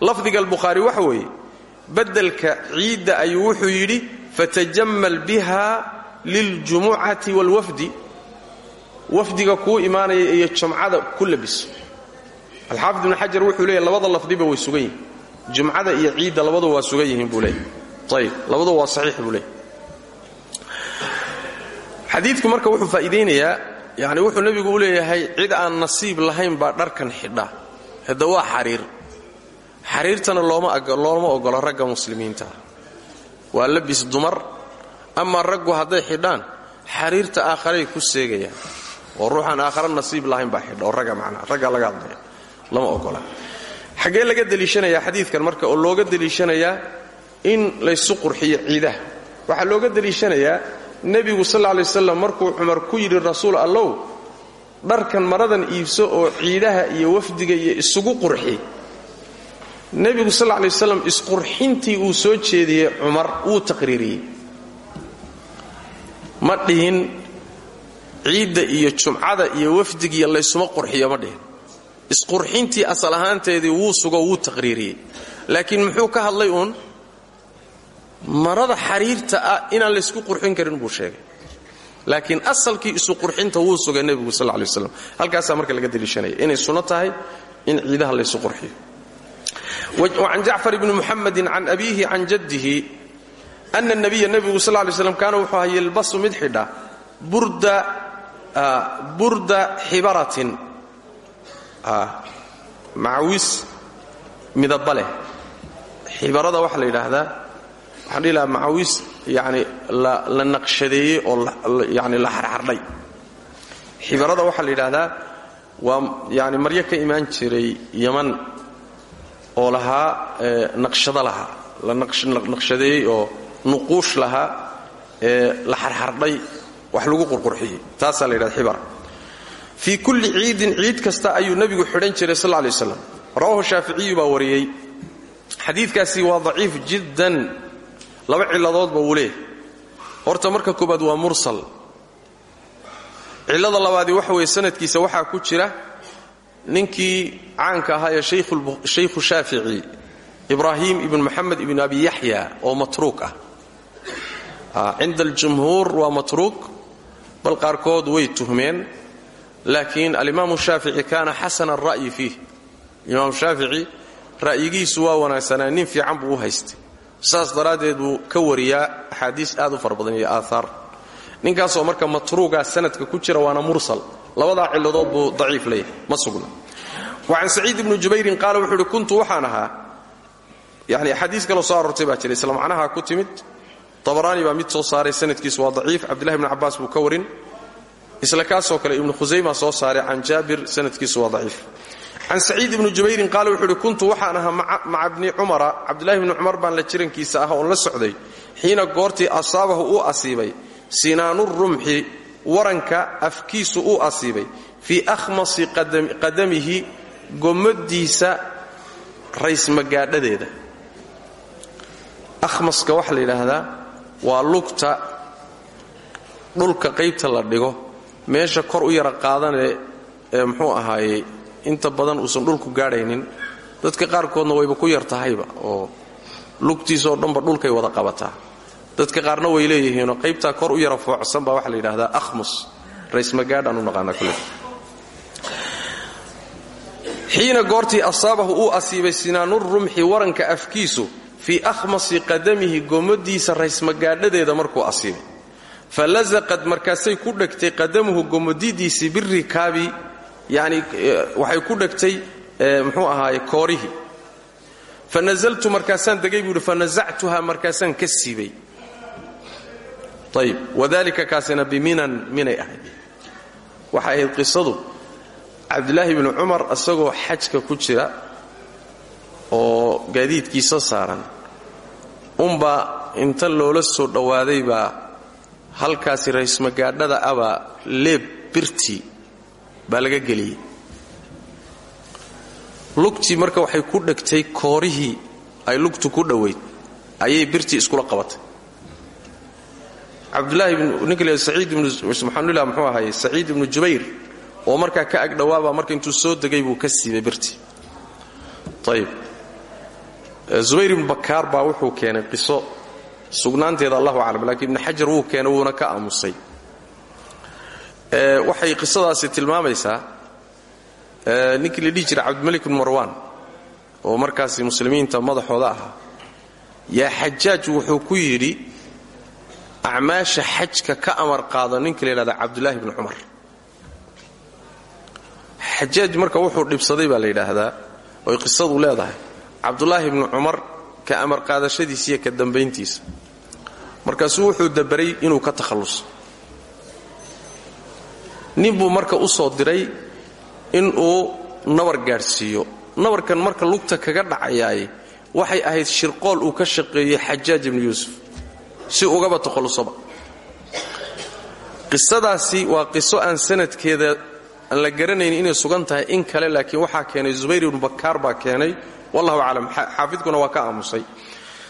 Lafdiga albukhaari waxa weeye beddelka ciidda ayuu wuxuu yidhi fatajammal biha liljumucati waalwafdi wafdiga kuu imaanaya iyo jumcada ku labiso. Alxaafid ibn xajar wuxuu leeyahy labada lafdiba way sugan yihiin jumcada iyo ciidda labaduba waa sugan yihiin buu leeyahy labaduba waa saxiix buu xadiidku marka wuxuu faa'iidaynayaa yani wuxuu nebigu u leeyahay cid aan nasiib lahayn baa dharkan xidha. Hadda waa xariir. Xariirtana looma ogola ragga muslimiinta. Waa labis dumar. Ama raggu hadday xidhaan xariirta aakharay ku seegayaan oo ruuxaan aakhare nasiib lahayn baa xidha oo ragga macnaa ragga laga hadlaya. Lama ogola. Xaggee laga deliishanayaa xadiidkan marka oo looga deliishanayaa in laysu qurxiyo ciidaha. Waxaa looga deliishanayaa nebigu sal lla lay waslam markuu cumar ku yidhi rasuul allow dharkan maradan iibso oo ciidaha iyo wafdiga iyo isugu qurxi. Nebigu sal lla lay waslam isqurxintii uu soo jeediyey cumar wuu taqriiriyey. Ma dhihin ciidda iyo jumcada iyo wafdigiiyo laysuma qurxiyo ma dhihin. Isqurxintii asal ahaanteedii wuu sugo wuu taqriiriyey. Laakiin muxuu ka hadlay uun marada xariirta ah inaan laysku qurxin karin buu sheegay. Laakiin asalkii isu qurxinta wuu sugay nebigu sal lay waslam halkaasaa marka laga deliishanaya inay sunno tahay in ciidaha laysu qurxiyo. Can jacfar bni muxamedin can abiihi can jaddihi ana nabiya nebigu sal lay slam kaana wuxuu aha yalbasu mid xidha burda xibaratin. Macawis midaba leh. Xibarada waxaa la yidhaahdaa waxaan dhihi lahaa macawis yacni la naqshadeeyey oo yani la xarxardhay. Xibarada waxaa la yidhaahdaa waa yani maryo ka imaan jiray yaman oo lahaa naqshado lahaa. La naqshadeeyey oo nuquush lahaa la xarxardhay wax lagu qurqurxiyey. Taasaa la yidhahda xibara fii kulli ciidin ciid kasta ayuu nebigu xidhan jiray sal lay slam rawahu shaaficiyu baa wariyey. Xadiidkaasi waa daciif jiddan laba cilladoodba wuu leeyahy horta marka koobaad waa mursal. Cillada labaadii waxa weeye sanadkiisa waxaa ku jira ninkii caanka ahaa ee shaykhu shaafici ibraahim ibn moxamed ibn abi yaxya oo matruuk ah. Cinda aljumhuur waa matruuk bal qaarkood way tuhmeen laakiin alimaamu shaafici kaana xasana alra'yi fiih. Imaamu shaafici ra'yigiisu waa wanaagsanaa nin fiican buu haystay saas daraaddeed buu ka wariyaa axaadiis aad u fara badan iyo aahaar. Ninkaasoo marka matruugaa sanadka ku jira waana mursal. Labadaa cilladood buu daciif leeyahay. Ma sugna. Wa can saciid ibni jubayrin qaala wuxuu uhi kuntu waxaan ahaa. Yani axaadiis kaloo soo aroortay baa jira isla macnaha ku timid. Tabaraani baa mid soo saaray sanadkiisu waa daciif. Cabdillahi bni cabbaas buu ka warin. Isla kaasoo kale ibnu khusayma soo saaray can jaabir sanadkiisu waa daciif can saciid ibni jubayrin qaala wuxuu uhi kuntu waxaan ahaa maca bni cumara. Cabdillahi bni cumar baan la jirankiisa ah oon la socday xiina goortii asaabahu uu asiibay. Sinaanurumxi waranka afkiisu uu asiibay. Fii akhmasi qadamihi gomadiisa raysmagaadhadeeda akhmaska waxaa la yidhaahdaa waa lugta dhulka qaybta la dhigo. Meesha kor u yara qaadanee ee muxuu ahaayey inta badan uusan dhulku gaadhaynin dadka qaarkoodna wayba ku yar tahayba oo lugtiisaoo dhanba dhulkay wada qabataa. Dadka qaarna way leeyihiinoo qaybtaa kor u yara foocsan baa waxaa la yidhahdaa akhmus raysmagaadhaan u naqaanaa kule xiina goortii asaabahu uu asiibay sinaanurumxi waranka afkiisu fii akhmasi qadamihi gomadiisa raysmagaadhadeeda markuu asiibay. Fa markaasay ku dhegtay qadamuhu gomadidiisii birikaabi yani waxay ku dhegtay muxuu ahaaye koorihii fa nazaltu markaasaan degay buu ihi fa nasactuha markaasaan ka siibay. Ayib wadalika kaasina biminan minay ahayd. Waxay ahayd qisadu. Cabdilaahi bni cumar isagoo xajka ku jira oo gaadiidkiisa saaran unbaa inta loola soo dhowaaday baa halkaasi raysmagaadhada abaa leeb birtii baa laga geliyey. Lugtii marka waxay ku dhegtay koorihii ay lugtu ku dhowayd ayay birtii iskula qabatay. Cabdulaahi ninka la saciid ibnumaxamdullah muxuu ahaye saciid ibnu jubayr oo markaa ka agdhowaabaa marka intuu soo degay buu ka siibay birtii. Ayib zubayr ibnu bakaar baa wuxuu keenay qiso sugnaanteeda allahu aclam laakiin ibni xajar wuu keenay wuuna ka aamusay waxay qisadaasi tilmaamaysaa ninkii la dhihi jiray cabdimalik bn oo markaasi muslimiinta madaxooda ahaa. Yaa xajaaj wuxuu ku yidhi acmaasha xajka ka amar qaado ninka la yidhahda cabdulaahi bni cumar. Xajaaj marka wuxuu dhibsaday baa la yidhaahdaa oy qisadu leedahay. Cabdulaahi bni cumar ka amar qaadashadiisa ka dambayntiisa. Markaasuu wuxuu dabaray inuu ka takhalluso nin marka u soo diray inuu nabar gaadhsiiyo. Nabarkan marka lugta kaga dhacayaaye waxay ahayd shirqool uu ka shaqeeyey xajaaj ibnu yuusuf. Si ugaba takhallusoba qisadaasi waa qiso aan sanadkeeda aan la garanayn inay sugan tahay in kale laakiin waxaa keenay zubayr ibnu bakaar baa keenay. Wallahu aclam xaafidkuna waa ka aamusay.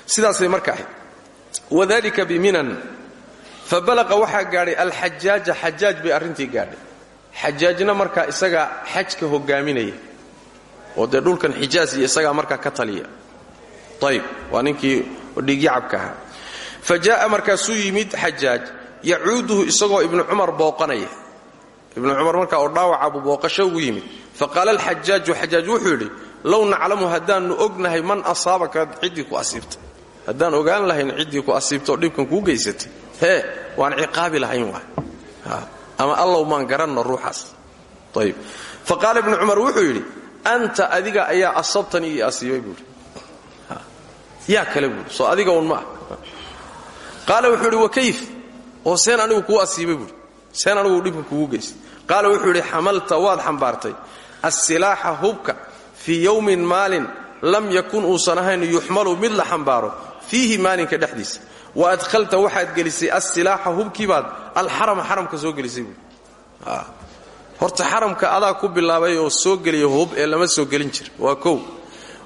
Sidaasay marka ahayd. Wadalika biminan fa balaqa waxaa gaadhay alxajaaja xajaaj bay arrintii gaadhay. Xajaajna markaa isagaa xajka hogaaminaya oo dee dhulkan xijaas iyo isagaa ka taliya. Ayb waa ninkii dhiigyacabka ahaa. Fa jaa'a yimid xajaaj yacuuduhu isagoo ibnu cumar booqanaya. Ibnu cumar markaa oo dhaawaca buu booqasho ugu yimid. Faqaala alxajaaju xajaaj wuxuu yidhi low naclamu haddaannu ognahay man asaabaka ciddii ku asiibtay ogaan lahayn ciddii ku dhibkan kuu geysatay. Hee waan ciqaabi lahayn ama allow maan garanno ruuxaas. Ayb fa qaala ibnu cumar wuxuu yidhi anta adiga ayaa asabtanii io asiibay buui yaa kale buui soo adiga un ma ah qaala wuxuu idhi wakayf oo seen anigu kuu asiibay buui seen anigu dhibka kugu geystay. Qaala wuxuu idhi xamalta waad xambaartay. Assilaaxa hubka fii yowmin maalin lam yakun uusan ahayn mid la xambaaro fiihi maalinka dhexdiisa wa adhalta waxaad gelisay assilaaxa hubkiibaad alxarama xaramka soo gelisay buui horta xaramka adaa ku bilaabay oo soo geliya hub ee lama soo gelin jira waa kow.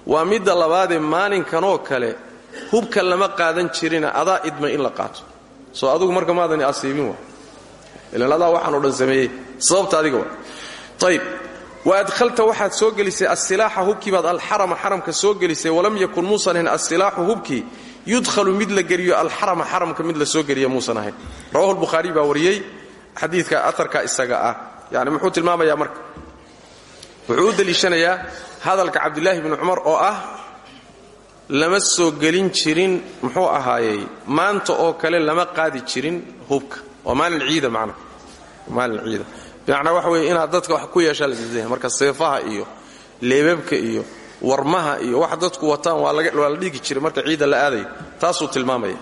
Waa midda labaadee maalinkanoo kale hubka lama qaadan jirina adaa idmay in la qaato. Soo adugu marka maadani asiibin wa ilan adaa waxaanoo dhan sameeyey. Sababta adiga wa ayb wa adhalta waxaad soo gelisay assilaaxa hubkiibaad alxarama xaramka soo gelisay walam yakun muusan ahayn assilaaxu hubkii yudhalu mid la geliyo alxarama xaramka mid la soo geliya muusan ahayn. Rawahu lbukhaariy baa wariyey xadiidka aarka isaga ah. Yani muxuu tilmaamayaa marka? Wuxuu u hadalka cabdilaahi bni cumar oo ah lama soo gelin jirin muxuu ahaayey maanta oo kale lama qaadi jirin hubka. Waa maalin ciida man maalin ciida. Bimacnaa waxa weye inaad dadka wax ku yeeshaa marka seefaha iyo leebabka iyo warmaha iyo wax dadku wataan waa la dhigi jiray marka ciidda la aadayo taasuu tilmaamaya.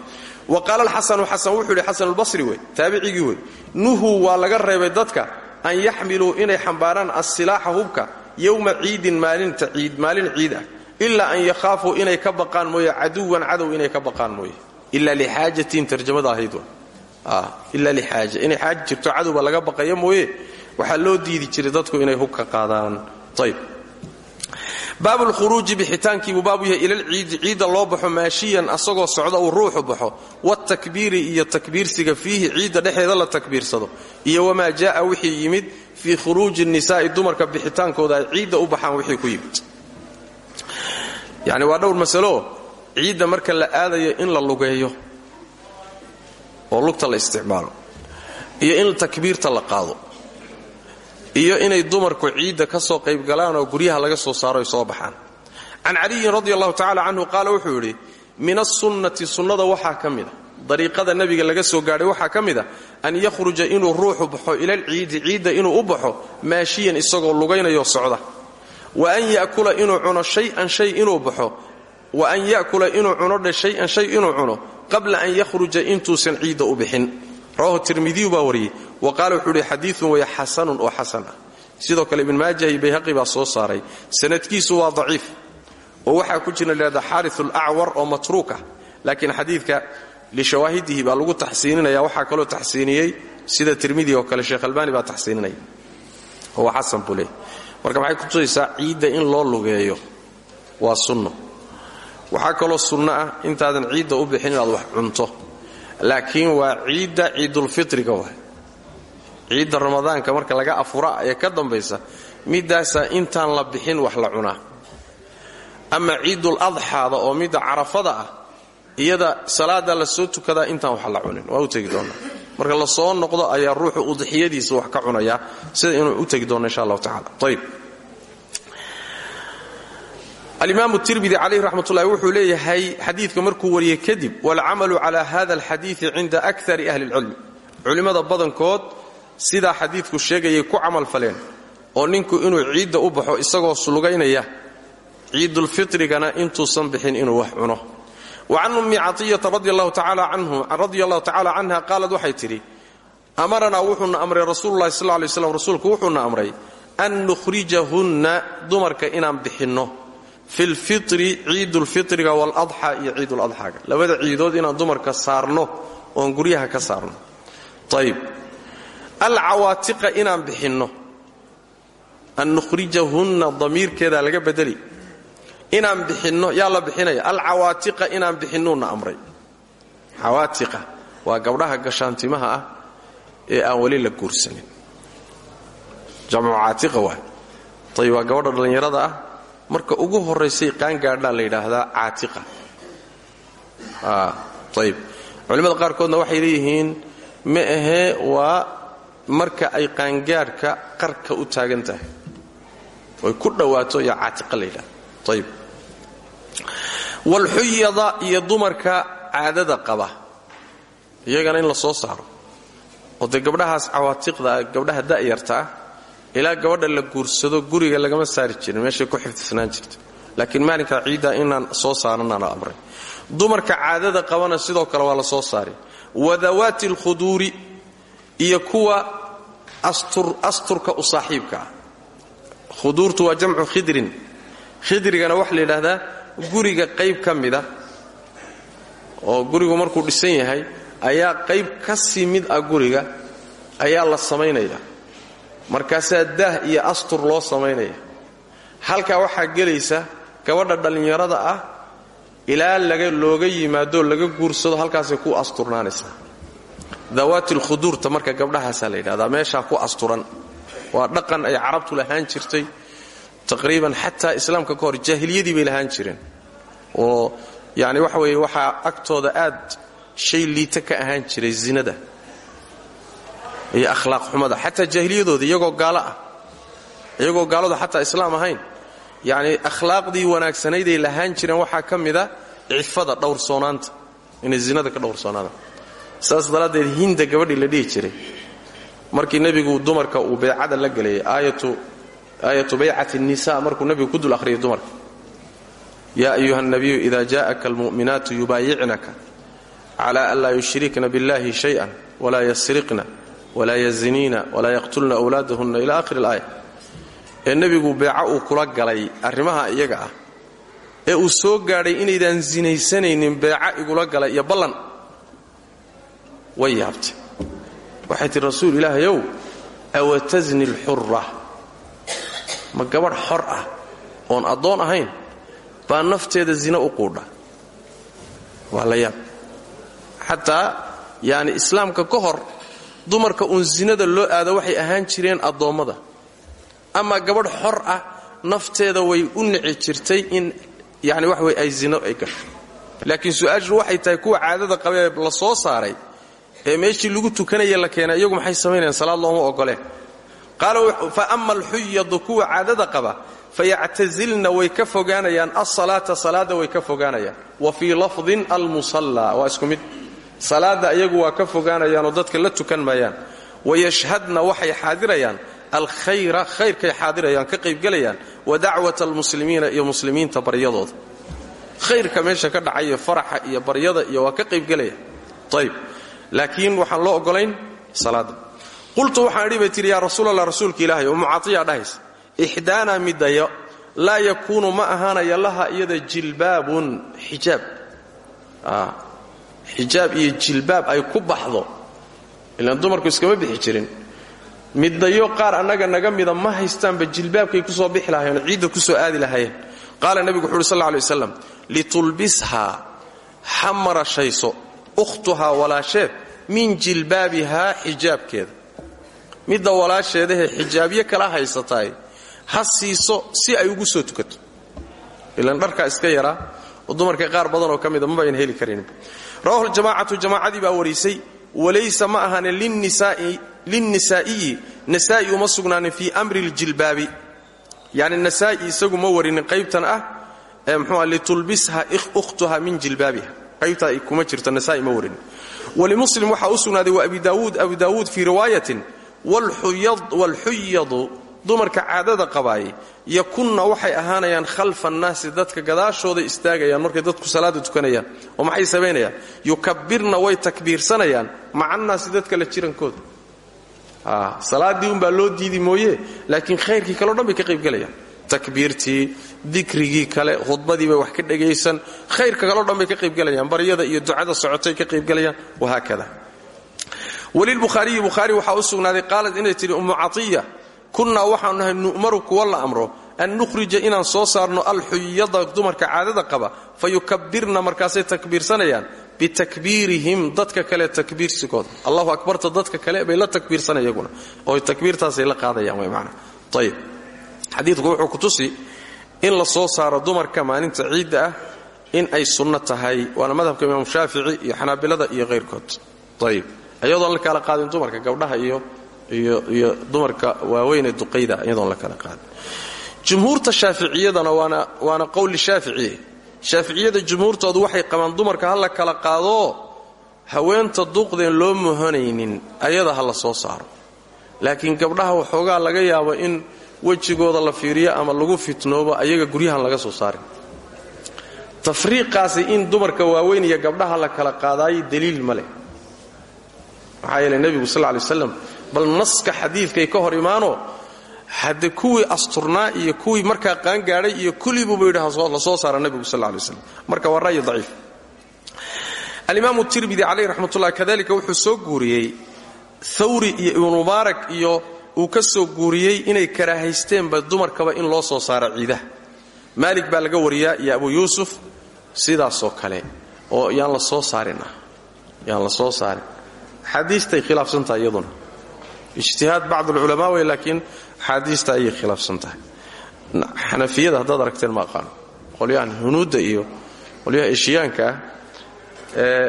Wa qaala alxasanu xasan wuxuu yidhi xasanulbasri wey taabicigii wey nuhuu waa laga reebay dadka an yaxmiluu inay xambaaraan assilaaxa hubka yowma ciidin maalin ciid ah ilaa an yakhaafuu inay ka baqaan mooye caduwan cadow inay ka baqaan mooye. Ilaa lixaajatin tarjamada ahayd ilaa lixaaja inay xaaja jirto cadowba laga baqaya mooye. Waxaa loo diidi jiray dadku inay hubka qaadaan. Ayb baabu lkhuruuji bixitaankiibuu baabu yahay ilalciidi ciidda loo baxo maashiyan asagoo socda uu ruuxu baxo. Watakbiiri iyo takbiirsiga fiihi ciidda dhexeeda la takbiirsado. Iyo wamaa jaaa wixii yimid fii khuruuji nisaa'i dumarka bixitaankooda ay ciidda u baxaan wixii ku yimid. Yani waa dhowr masalo. Ciidda marka la aadayo in la lugeeyo oo lugta la isticmaalo iyo in takbiirta la qaado iyo inay dumarku ciidda ka soo qaybgalaan oo guryaha laga soo saaro ay soo baxaan. Can caliyin radi allahu tacala canhu qaala wuxuu yidhi min asunnati sunnada waxaa ka mida dariiqada nebiga laga soo gaadhay waxaa ka mida an yakhruja inuu ruuxu baxo ilalciidi ciidda inuu u baxo maashiyan isagoo lugaynayo socda. Wa an yakula inuu cuno shayan shay inuu baxo. Wa an yakula inuu cuno dhe shayan shay inuu cuno qabla an yakhruja intuusan ciidda u bixin rawahu tirmidiyu baa wariyey. Wa qaala wuxuu ihi xadiiun way xasanun oo xasan kale ibn maajah iyo bayhaqi baa soo saaray. Sanadkiisu waa daciif. Oo waxaa ku jira lahahda xaariu lacwar oo matruuk ah laakiin xadiidka lishawaahidihi baa lagu taxsiininaya waxaa kaloo taxsiiniyey sida tirmidi oo kale sheekh albaani baa taxsiininaya oo waa xasan buu leeyay marka maxay kutusaysaa in loo lugeeyo? Waa sunno. Waxaa kaloo sunno ah intaadan ciidda u bixin inaad wax cunto laakiin waa ciidda ciidulfitriga wa ciidda ramadaanka marka laga afura ee ka dambaysa midaasaa intaan la bixin wax la cunaa. Ama ciidul adxaada oo midda carafada ah iyada salaada la soo tukadaa intaan wax la cunin. Waa u tegi doonaa. Marka la soo noqdo ayaa ruuxu udxiyadiisa wax ka cunaya sida inuu u tegi doono insha allahu tacala ayb alimaamu tirmidi calayh raxmatullahi wuxuu leeyahay xadiidka markuu wariyey kadib waalcamalu cala hada alxadiidi cinda akari ahli lcilmi culimmada badankood sidaa xadiidku sheegayay ku camal faleen oo ninku inuu ciidda u baxo isagoo sulugaynaya ciidulfitrigana intuusan bixin inuu wax cuno. Wa can ummi catiyata radi allahu tacaala canha qaalad waxay tidhi amaranaa wuxuuna amray rasuululahi sal lay slam rasuulku wuxuuna amray an nukhrijahunna dumarka inaan bixinno fi lfitri ciidulfitriga waaladxa iyo ciiduladxaaga labada ciidood inaan dumarka saarno oon guryaha ka saarno. Ayb alcawaatiqa inaan bixinno. An nukhrijahunna damiirkeedaa laga bedeli. Inaan bixinno yaa la bixinaya. Alcawaatiqa inaan bixinnuuna amray. Cawaatiqa waa gabdhaha gashaantimaha ah ee aan weli la guursanin. Jamcu caatiqa waay. Ayb waa gabadha dhallinyarada ah marka ugu horaysay qaangaadhaa la yidhaahdaa caatiqa. Ayb culimmada qaarkoodna waxay leeyihiin ma ahee waa marka ay qaangaadhka qarka u taagan tahay. Oy ku dhowaato iyo caatiqa la yidhahda ayb walxuyada iyo dumarka caadada qaba iyagana in la soo saaro. Oo dee gabdhahaas cawaatiqda gabdhaha da'yarta ah ilaa gabadha la guursado guriga lagama saari jirin meeshay ku xifdisnaan jirta laakiin maalinka ciidda inaan soo saaranaana amray. Dumarka caadada qabana sidoo kale waa la soo saari wadawaati alkhuduuri iyo kuwa asturka u saaxiibka ah. Khuduurtu waa jamcu khidrin. Khidrigana waxaa la guriga qayb ka mida oo gurigu markuu dhisan yahay ayaa qayb ka sii mid ah guriga ayaa la samaynaya markaasaa daah iyo astur loo samaynaya. Halkaa waxaa gelaysa gabadha dhallinyarada ah ilaa laga looga yimaadoo laga guursado halkaasay ku asturnaanaysaa dawaati lkhuduurta marka gabdhahaasaa la yidhahdaa meeshaa ku asturan. Waa dhaqan ay carabtu lahaan jirtay taqriiban xataa islaamka ka hor jaahiliyadii bay lahaan jireen. Oo yani waxa weeye waxaa agtooda aad shay liita ka ahaan jiray zinada iyo akhlaaq xumada xataa jaahiliyadooda iyagoo gaalo ah iyagoo gaaladu xataa islaam ahayn yacni akhlaaqdii wanaagsanaydey lahaan jireen waxaa ka mida cifada dhowrsoonaanta inay zinada ka dhowrsoonaadaan saas daraaddeed hinda gabadhii la dhihi jiray markii nebigu dumarka uu beecada la gelayay aayatu baycati nisa markuu nebigu ku dul akhriyay dumarka yaa ayuha nabiyu ida jaءaka almu'minaatu yubaayicnaka cla an laa yushrikna biاllahi shayئa wla yasriqna wla yaziniina wla yaqtulna wlaadahunna ila akhir اlaaya ee nebigu beeca uu kula galay arrimaha iyaga ah ee uu soo gaadhay inaydaan sinaysanaynin beeca igula galay iyo ballan way yaabtay. Waxay tihi rasuul ilaahayow awatazni اlxura ma gabadh xor ah oon addoon ahayn baa nafteeda zina u quudha. Waa la yaab. Xataa yani islaamka ka hor dumarka uun zinada loo aado waxay ahaan jireen addoommada. Ama gabadh xor ah nafteeda way u nici jirtay in yani wax wey ay zino ay gasho. Laakiin su'aashu waxay tahay caadada qabee la soo saaray ee meeshii lagu tukanaya la keenay iyagu maxay samaynayaan? Salaad looma ogoleen. Qaala fa ama alxuyadu kuwa caadada qaba fayactazilna way ka fogaanayaan alsalaata salaada way ka fogaanayaan. Wa fii lafdin almusalla waa isku mid salaada iyagu waa ka fogaanayaanoo dadka la tukan maayaan. Wayashhadna waxay xaadirayaan. Alkhayra khayrkay xaadirayaan ka qaybgelayaan wa dacwat almuslimiina iyo muslimiinta baryadooda khayrka meesha ka dhacaya faraxa iyo baryada iyo waa ka qaybgelaya ayb laakiin waxaan loo ogolayn salaada qultu waxaan idhi bay tihi yaa rasuulallah rasuulka ilaahay oo mucaiyaa dhahaysa. Ixdaanaa midayo laa yakuunu ma ahaanaya laha iyada jilbaabun xijaab xijaab iyo jilbaab ay ku baxdo ilaan dumarku iskama bixi jirin. Midayo qaar annaga naga mida ma haystaanba jilbaabkay ku soo bixi lahayen ciidda ku soo aadi lahaayeen. Qaala nebigu wuxu uhi sal lay waslam litulbishaa ha marashayso ukhtuhaa walaasheed min jilbaabihaa xijaabkeeda midda walaasheedahee xijaabyo kala haysataay ha siiso si ay ugu soo tukato. Ilan dharkaa iska yaraa oo dumarka qaar badanoo ka mida mabayn heli karin rawahu ljamaacatu jamaacadii baa warisay walaysa ma ahane linnisaa'iyi nasaa'i uma sugnaanin fii amri ljilbaabi yani nasaa'i isagu ma warinin qaybtan ah ee mxuua litulbisha ukhtuha min jilbaabiha. Qaybtaa kuma jirto nasaa'i ma warinin walimuslim waxaa u sugnaaday wa abi daawuud abu daawuud fii riwaayatin waalxuyadu dumarka caadada qabaaye yakunna waxay ahaanayaan khalfa annaasi dadka gadaashooda istaagayaan markay dadku salaada tukanayaan oo maxay samaynayaan yukabbirna way takbiirsanayaan maca annaasi dadka la jirankooda. Salaaddii umbaa loo diidi mooye laakiin khayrkii kaleo dhan bay ka qaybgelayaan takbiirtii dikrigii kale khudbadii bay wax ka dhegaysan khayrka kaleo dhan bay ka qaybgelayaan baryada iyo ducada socotay ka qaybgelayaan wahaakada. Walilbukhaariyi bukhaari waxaa u sugnaaday qaalad inay tidhi ummu catiya kunnaa waxaanu nahay nu'maru kuwa la amro an nukhrija inaan soo saarno alxuyada dumarka caadada qaba fa yukabbirna markaasay takbiirsanayaan bitakbiirihim dadka kale takbiirsigooda allahu akbarta dadka kale bay la takbiirsanay iyaguna. Oo takbiirtaasay la qaadayaan way macna. Ayib xadiidku wuxuu ku tusi in la soo saaro dumarka maalinta ciidda ah in ay sunno tahay waana madhabka imaamu shaafici iyo xanaabilada iyo kayrkood ayib iyadoon la kala qaadin dumarka gabdhaha iyo iyo dumarka waaweynee duqayda iyadoon la kala qaadin jumhuurta shaaficiyadana waana qowli shaaficiye shaaficiyada jumhuurtoodu waxay qabaan dumarka ha la kala qaadoo haweenta duqdeen loo muhanaynin ayada ha la soo saaro. Laakiin gabdhaha waxoogaa laga yaabo in wejigooda la fiiriyo ama lagu fitnoobo ayaga guryahan laga soo saarin. Tafriiqaasi in dumarka waaweyn iyo gabdhaha la kala qaadaayo daliil ma leh. Maxaa yeele nebigu sal lay waslam bal naska xadiidkay ka hor imaano hadde kuwii asturnaa iyo kuwii markaa qaangaadhay iyo kullibuuba yidhi la soo saara nebigu sal lay waslam marka waa ra'yi daciif. Alimaamu tirmidi calayh raxmatullah kadalika wuxuu soo guuriyey thawri iyo ibnu mubaarak iyo uu ka soo guuriyey inay karaahaysteenba dumarkaba in loo soo saaro ciidaha maalik baa laga wariyaa iyo abu yuusuf sidaasoo kale oo yaan la soo saarinah yaan la soo saarin. Axaadiistay khilaafsan tahay iyaduna ijtihaad bacd alculamaa wey laakiin axaadiista ayay khilaafsan tahay. Xanafiyada haddaad aragteen ma aqaano qolyahan hunuudda iyo qolyaha eshiyaanka ah ee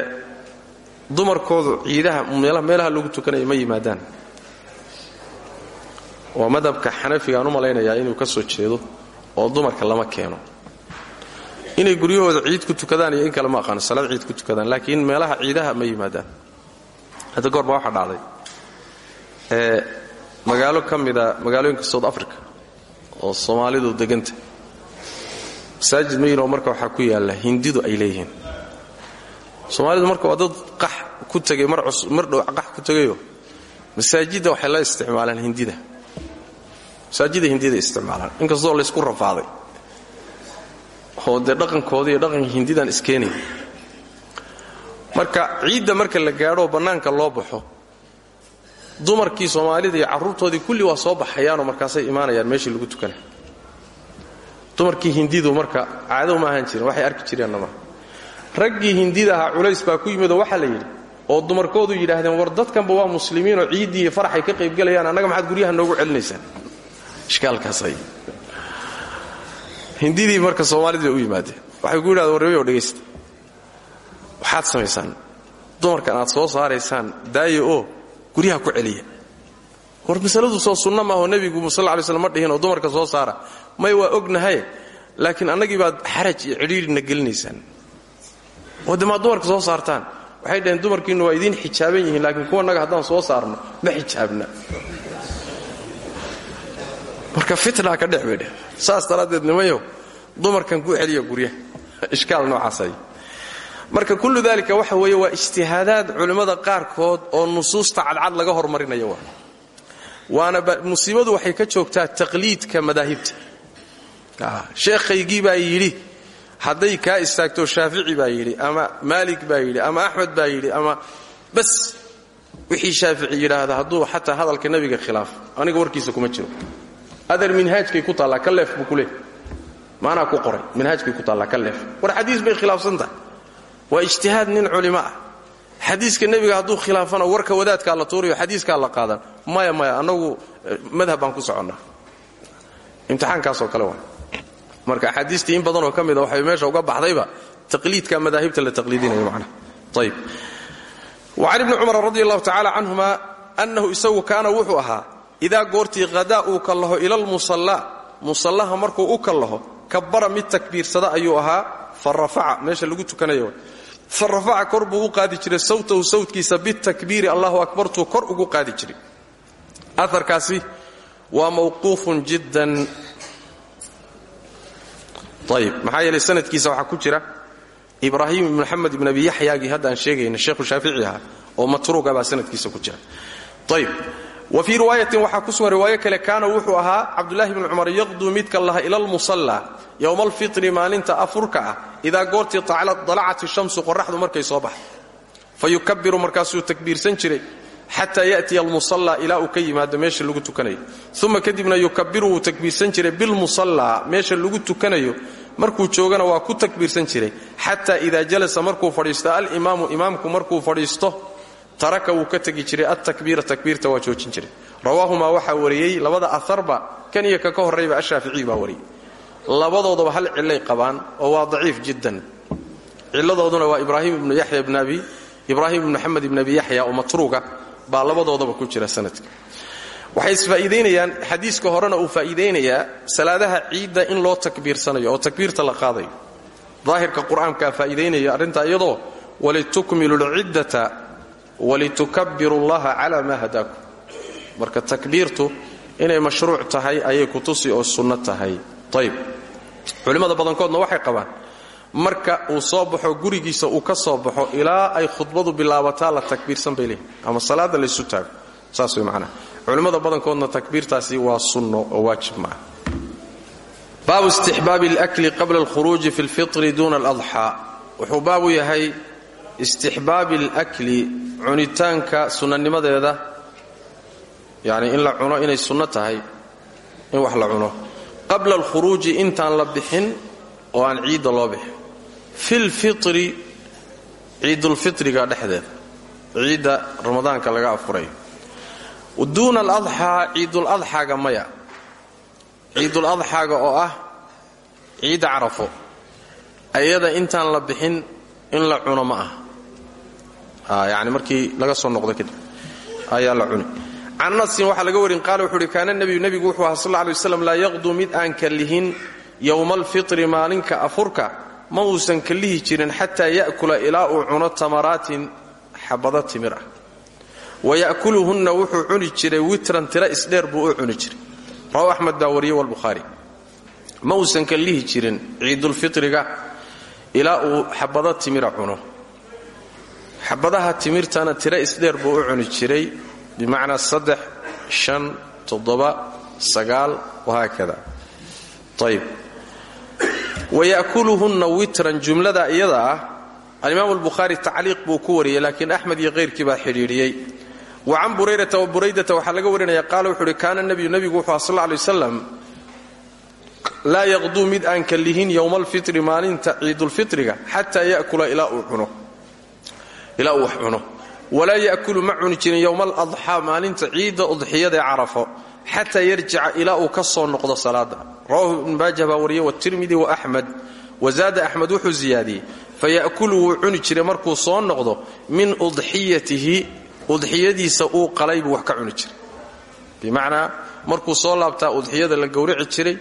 dumarkoodu ciidaha meelaha lagu tukanaya ma yimaadaan. Waa madhabka xanafigaan u inuu ka soo jeedo oo dumarka lama keeno. Inay guryahooda ciid ku tukadaan iyo in kale ma aqaano salaad ciid ku tukadaan laakiin meelaha ciidaha ma yimaadaan. Hadda goor baa waxaa dhacday ee magaalo ka mida magaalooyinka south africa oo soomaalidu deganta masaajid mayinoo marka waxaa ku yaalla hindidu ay leeyihiin. Soomaalidu marka waa dad qax ku tegay mar dhow qax ku tegayo masaajidda waxay la isticmaalaan hindida. Masaajida hindida isticmaalaan. Inkastoo laysku rafaaday oo dee dhaqankooda iyo dhaqanka hindidan iskeenay marka ciidda marka la gaadhoo bannaanka loo baxo dumarkii soomaalida iyo carruurtoodii kulli waa soo baxayaanoo markaasay imaanayaan meeshii lagu tukanay. Dumarkii hindidu marka caado ma ahaan jirin waxay arki jireenna raggii hindida culays baa ku yimidoo waxaa la yidhi oo dumarkoodu yidhaahdeen war dadkanba waa muslimiinoo ciiddii iyo faraxay ka qaybgelayaan annaga maxaad guryaha noogu celinaysaan? Hindidii marka soomaalidii u yimaadeen waxay ku yidhahdeen warrebeyo dhegaysta. Waxaad samaysaan. Dumarkan aad soo saaraysaan daayo oo guryaha ku celiya. War masaladu soo sunna maaho nebigu sal lay slam ma dhihin oo dumarka soo saara. May waa ognahay laakiin annagii baad xaraj iyo cidhiirina gelinaysaan. Oo de maad dumarka soo saartaan. Waxay dhaheen dumarkiinnu waa idiin xijaaban yihiin laakiin kuwanaga haddaan soo saarno ma xijaabna. Marka fitnaa ka dhex saas daraaddeed nimayo dumarkan ku celiya guryaha. Ishkaal noocaasay marka kullu daalika waxa weeye waa ijtihaadaad culimmada qaarkood oo nusuusta cadcad laga hormarinayo waa. Waana musiibadu waxay ka joogtaa taqliidka madaahibta. Sheekhaygii baa yidhi hadday kaa istaagto shaafici baa yidhi ama maalik baa yidhi ama axmed baa yidhi ama bas wixii shaafici yidhaahda hadduu xataa hadalka nebiga khilaaf aniga warkiisa kuma jiro. Adar minhaajkay ku taallaa ka leef buu ku qoray minhaajkay ku taallaa ka war xadiis bay khilaafsan tahay waa ijtihaad nin culimo ah. Xadiiska nebiga khilaafana warka wadaadkaa la tuurayo xadiiskaa la qaadan. Maya maya annagu madhab baan ku soconnaa. Imtixaankaasoo kale waa. Marka axaadiistii in badanoo ka mida waxay meesha uga baxdayba taqliidka madaahibta la taqliidinayo macnaha. Ayib wa can ibni cumar radi allahu canhuma annahu isagu kaana wuxuu ahaa idaa goortii hadaa uu kallaho ila lmusallaa musallaha markuu u kallaho kabbara mid takbiirsada ayuu ahaa fa rafaca meesha lagu tukanayo fa kor buu u qaadi jiray sawtahu sawtkiisa bitakbiiri allahu akbartuu kor ugu qaadi jiray. Aarkaasi waa mawquufun jiddan. Ayib maxaa yeelay sanadkiisa waxaa ku jira ibraahim ibn maxamed ibn abi yaxyaagii haddaan sheegayna sheekhu shaafici ahaa oo matruuga baa sanadkiisa ku jira. Ayib wa fii riwaayatin waxaa ku sugan riwaayo kale kaana wuxuu ahaa cabdulahi bni cumar yaqduu midka laha ila lmusallaa yowma alfitri maalinta afurka ah idaa goortii dalacat shamsu qoraxdu markay soo baxdo. Fa yukabiru markaasuu takbiirsan jiray xataa yatiya almusallaa ilaa uu ka yimaado meesha lagu tukanayo. Uma kadibna yukabiru wuu takbiirsan jiray bilmusallaa meesha lagu tukanayo markuu joogana waa ku takbiirsan jiray. Xataa idaa jalasa markuu fadhiisto alimaamu imaamku markuu fadhiisto taraka wuu ka tegi jiray altakbiira takbiirta waa joojin jiray. Rawaahumaa waxaa wariyey labada aharba kan iyo ka ka horrayba ashaaficiy baa wariyey. Labadoodaba hal cillay qabaan oo waa daciif jiddan. Cilladooduna waa ibraahim ibnu yaxya ibn abi ibraahim ibnu maxamed ibn abi yaxya oo matruuga baa labadoodaba ku jira sanadka. Waxay isfaa'iidaynayaan xadiiska horena uu faa'iidaynayaa salaadaha ciidda in loo takbiirsanayo oo takbiirta la qaadayo. Daahirka qur'aankaa faa'iidaynaya iyadoo walitukmilu lciddata walitukabiru llaha cala maa hadaakum marka takbiirtu inay mashruuc tahay ayay kutusi oo sunno tahay ayb culimmada badankoodna waxay qabaan marka uu soo baxo gurigiisa uu ka soo baxo ilaa ay khudbadu bilaabataa la takbiirsan bay leeyihiin ama salaada laysu taago saas way macnaha culimmada badankoodna takbiirtaasi waa sunno oo waajib maaha baabu istixbaabi alakli qabla alkhuruuji fi lfitri duuna aladxaa wuxuu baabu yahay istixbaabi alakli cunitaanka sunnanimadeeda yacni in la cuno inay sunno tahay in wax la cuno. Qabla alkhuruuji intaan la bixin oo aan ciidda loo bixin. Fi lfitri ciidulfitriga dhexdeeda. Ciidda ramadaanka laga afurayo duuna aladxaa ciiduladxaaga maya. Ciiduladxaaga oo ah ciidda carafo. Ayada intaan la bixin in la cuno ma aha yani markii laga soo noqdo kadib ayaa la cuni. Can nasin waxaa laga warin qaala wuxuu uhi kaana nebiyu wuxuu aha sal lla alay waslam laa yaqduu mid aan kallihin yowma alfitri maalinka afurka ma uusan kallihi jirin xataa ya'kula ilaa uu cuno tamaraatin xabado timir ah. Wa ya'kuluhunna wuxuu cuni jiray witran tira isdheer buu u jiray. Rawahu axmed baa wariyey walbukhaari ma uusan kallihi jirin ciidulfitriga ilaa uu xabado timira cuno xabadaha timirtana tira isdheer buu u cuni jiray bimacnaa saddex shan toddoba sagaal wahaakada ayb waya'kuluhunna witran jumlada iyada ah alimaam albukhaari tacliiq buu ku wariyey laakiin axmed iyo hayrkii baa xidhiidhiyey. Wa can burayrata wa buraydata waxaa laga warinaya qaala wuxuu kaana nebiyu nebigu wuxuu aha sal lay wasalam laa yaqduu mid aan kallihin yowma alfitri maalinta ciidulfitriga xataa ya'kula ilaa uu ilaa uu wax cuno. Walaa ya'kulu ma cuni jirin yowma aladxaa maalinta ciidda udxiyadaee carafo xataa yarjica ilaa uu ka soo noqdo salaada rawahu ibnu maajah baa wariyey watirmidi wa axmed wazaada axmed wuxuu ziyaadiyey. Faya'kulu wuu cuni jiray markuu soo noqdo min udxiyatihi udxiyadiisa uu qalay buu wax ka cuni jiray. Bimacnaa markuu soo laabtaa udxiyada la gowrici jiray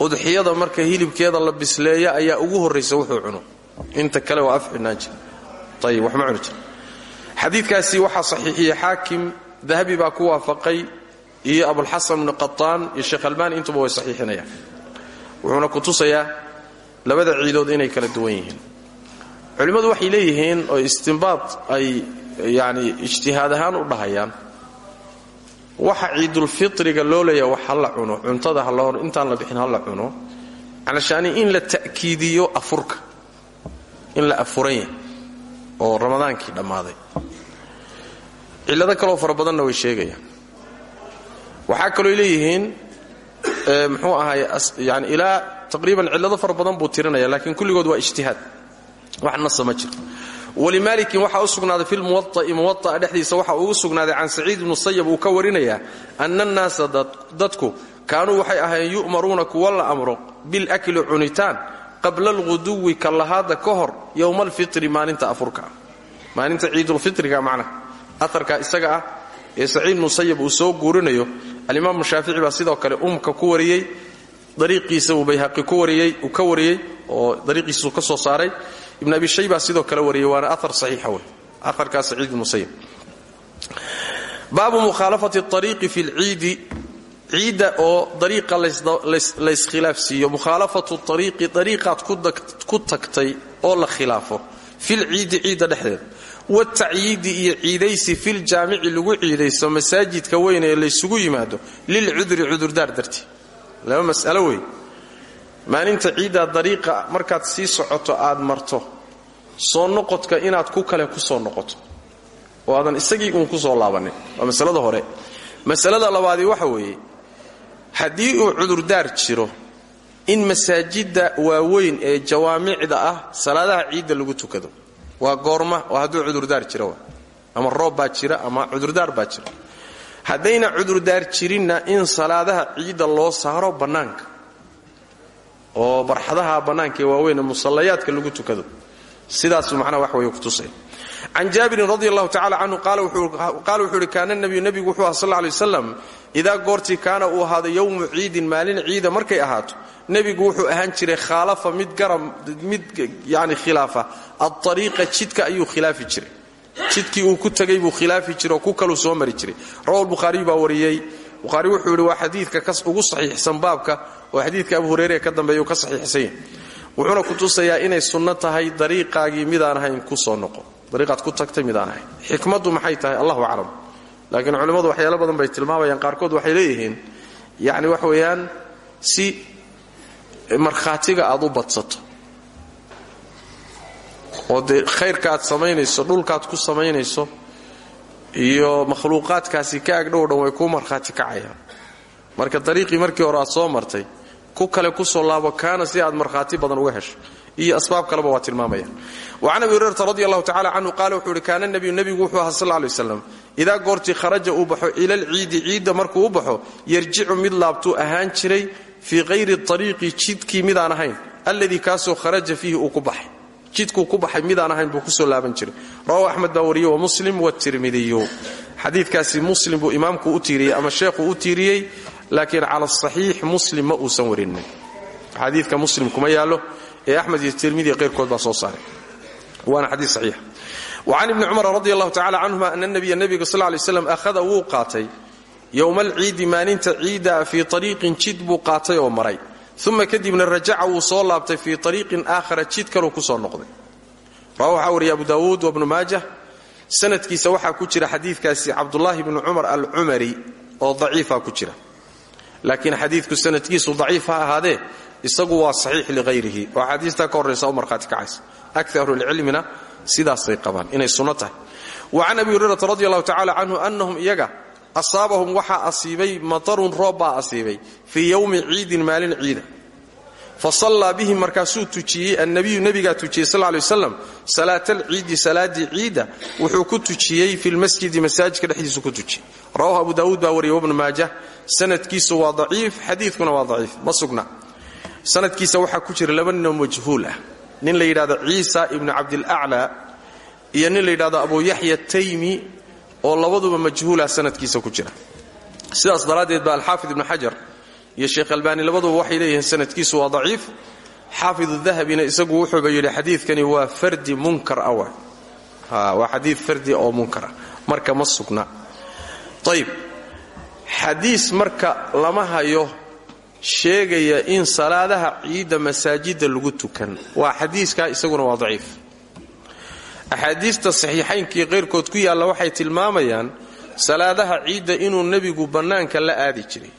udxiyada marka hilibkeeda la bisleeya ayaa ugu horraysa wuxuu cuno. Inta kale waa jira xadiidkaasi waxaa saxiixiyey xaakim dahabi baa ku waafaqay iyo abulxasan bnu qataan iyo sheekh albaani intuba way saxiixinayaan wuxuuna ku tusayaa labada ciidood inay kala duwan yihiin culimmadu waxay leeyihiin oo istimbaad ay yani ijtihaad ahaan u dhahayaan waxa ciidulfitriga loo leeyaha wax ha la cuno cuntada intaan la bixin ha la cuno calashaani in la ta'kiidiyo afurka in oo ramadaankii dhammaaday. Cillado kaloo fara badanna way sheegayaan. Waxaa kalooy leeyihiin muxuu ahaay yani ilaa taqriiban cillado fara badan buu tirinaya laakiin kulligood waa ijtihaad. Wax nasa ma jiro. Walimaalikin waxaa u sugnaaday fi lmuwaai muwa'a dhexdiisa waxa ugu sugnaaday can saciid ibnu sayab uu ka warinayaa ana annaasa dadku kaanuu waxay ahaayeen yu'maruuna kuwa la amro bilakli cunitaan qabla alghuduwi kallahaada ka hor yowma alfitri maalinta afurka. Maalinta ciidulfitriga macnaha aarka isaga ah ee saciid ibnu sayab uu soo guurinayo alimaamu shaafici baa sidoo kale umka ku wariyey dariiqiisa uu bayhaqi uu ka wariyey oo dariiqiisuu ka soo saaray. Ibn abi shayba sidoo kale wariyey waana aar saxiixa wey aarkaa saciid ibnu sayib baabu mukhaalafati ariiqi fi lciidi ciidda oo dariiqa layskhilaafsiiyo mukhaalafatu ariiqi dariiqaad ku tagtay oo la khilaafo. Filciidi ciidda dhexdeeda watacyiidi iyo ciidaysi filjaamici lagu ciidaysto masaajidka weyn ee laysugu yimaado lilcudri cudurdaar dartii laba mas'alo wey maalinta ciiddaa dariiqa markaad sii socoto aad marto. Soo noqodka inaad ku kale ku soo noqoto. Oo aadan isagii uun ku soo laabannin waa masalada hore. Masalada labaadii waxa weeye haddii uu cudurdaar jiro in masaajidda waaweyn ee jawaamicda ah salaadaha ciidda lagu tukado waa goorma waa hadduu cudurdaar jira ama roob baa jira ama cudurdaar baa jira. Haddayna cudurdaar jirinna in salaadaha ciidda loo saaro bannaanka oo barxadaha bannaanka ee waaweyn ee musallayaadka lagu tukado. Sidaasuu macnaha wax weeye kutusay can jaabirin radi allahu tacala canhu qaala wuxuu uhi kaana nabiyu wuxuu aha sal waslam idaa goortii kaana uu ahaado yowmu ciidin maalin ciida markay ahaato nebigu wuxuu ahaan jiray khaalafa mid garab mid yani khilaafa. Aariiqa jidka ayuu khilaafi jiray. Jidkii uu ku tegay buu khilaafi jiray oo ku kaluu soo mari jiray. Rawa lbukhaariyu baa wariyey. Bukhaari wuxuu yidhi waa xadiidka ugu saxiixsan baabka oo xadiidka abu hureyre ka dambeeya ka saxiixsan yahay. Wuxuuna ku tusayaa inay sunno tahay dariiqaagii midaan ahayn ku soo noqo. Dariiqaad ku tagtay midaan ahayn. Xikmaddu maxay tahay? Allahu aclam laakiin culimmadu waxyaalo badan bay tilmaamayaan qaarkood waxay leeyihiin. Yacni wax weeyaan si markhaatiga aad u badsato oo dee khayrka aad samaynayso dhulkaad ku samaynayso iyo makhluuqaadkaasi ka agdhow dhan way kuu markhaati kacayaan. Marka dariiqii markii hore aad soo martay ku kale ku soo laabo kaana si aad markhaati badan uga hesho iyo asbaab kaleba waa tilmaamaya. Wacan abi hurayrata radi allahu tacala canhu qaala wuxuu ihi kaana nabiyu nebigu wuxuu ahaa sal lay waslam idaa kharaja uu baxo ila alciidi ciidda markuu u baxo yarjicu mid laabtuu ahaan jiray fii hayri ariiqi jidkii midaan ahayn. Alladii kaasoo kharaja fiihi uu ku baxay. Jidkuu ku baxay midaan ahayn buu ku soo laaban jiray. Rawahu axmed baa wariyey wa muslim watirmidiyu xadiidkaasi muslim buu imaamku u tiiriyey ama sheekhuu u tiiriyey laakiin cala asaxiix muslim ma uusan warinin xadiidka muslim kuma yaallo ee axmed iyo tirmidi qayrkood baa soo saaray. Waana xadiid saxiix. Wacan ibni cumar radi allahu tacala canhuma ana nabiya nebiga sal lay slam ahada wuu qaatay yowma alciidi maalinta ciidda fii ariiqin jid buu qaatay oo maray. Uma kadibna rajaca wuu soo laabtay fii ariiqin aakhara jid kaluu ku soo noqday. Rawa waxaa wariyay abu daawuud wabnu maajah. Sanadkiisa waxaa ku jira xadiidkaasi cabdulaahi bnu cumar alcumari oo daciifa ku jira. Laakiin xadiidku sanadkiisu daciif ha isagu waa saxiix liqayrihi oo axaadiistaa ka horraysa u marhaati kacaysa. Akarulcilmina sidaasay qabaan. Inay sunno tahay. Wa can abi hurayrata radi allahu tacala canhu annahum iyaga asaabahum waxaa asiibay matarun roob baa asiibay fii yowmi ciidin maalin ciida. Fa sallaa bihim markaasuu tujiyey annabiyu nebigaa tujiyey sal lay waslam salaatalciidi salaaddii ciidda wuxuu ku tujiyey fi lmasjidi masaajidka dhexdiisu ku tujiyey. Rawahu abu daawuud baa wariyay wabnu maajah sanadkiisu waa daciif xadiidkuna waa daciif. Ma sugna sanadkiisa waxaa ku jira laba ninoo majhuul ah. Nin la yidhahdo ciisa ibnu cabdilaclaa iyo nin la yidhahdo abu yaxya taymi oo labaduba majhuulah sanadkiisa ku jira. Sidaas daraaddeed ba alxaafid ibnu xajar iyo sheekh albaani labaduba waxay leeyihiin sanadkiisu waa daciif. Xaafidu dahabina isagu wuxuuba yidhi xadiidkani waa fardi munkar awa waa xadii fardi oo munkara marka ma sugna. Xadiis marka lama hayo sheegaya in salaadaha ciidda masaajidda lagu tukan. Waa xadiiskaa isaguna waa daciif. Axaadiista saxiixaynkii qayrkood ku yaalla waxay tilmaamayaan salaadaha ciidda inuu nebigu bannaanka la aadi jiray.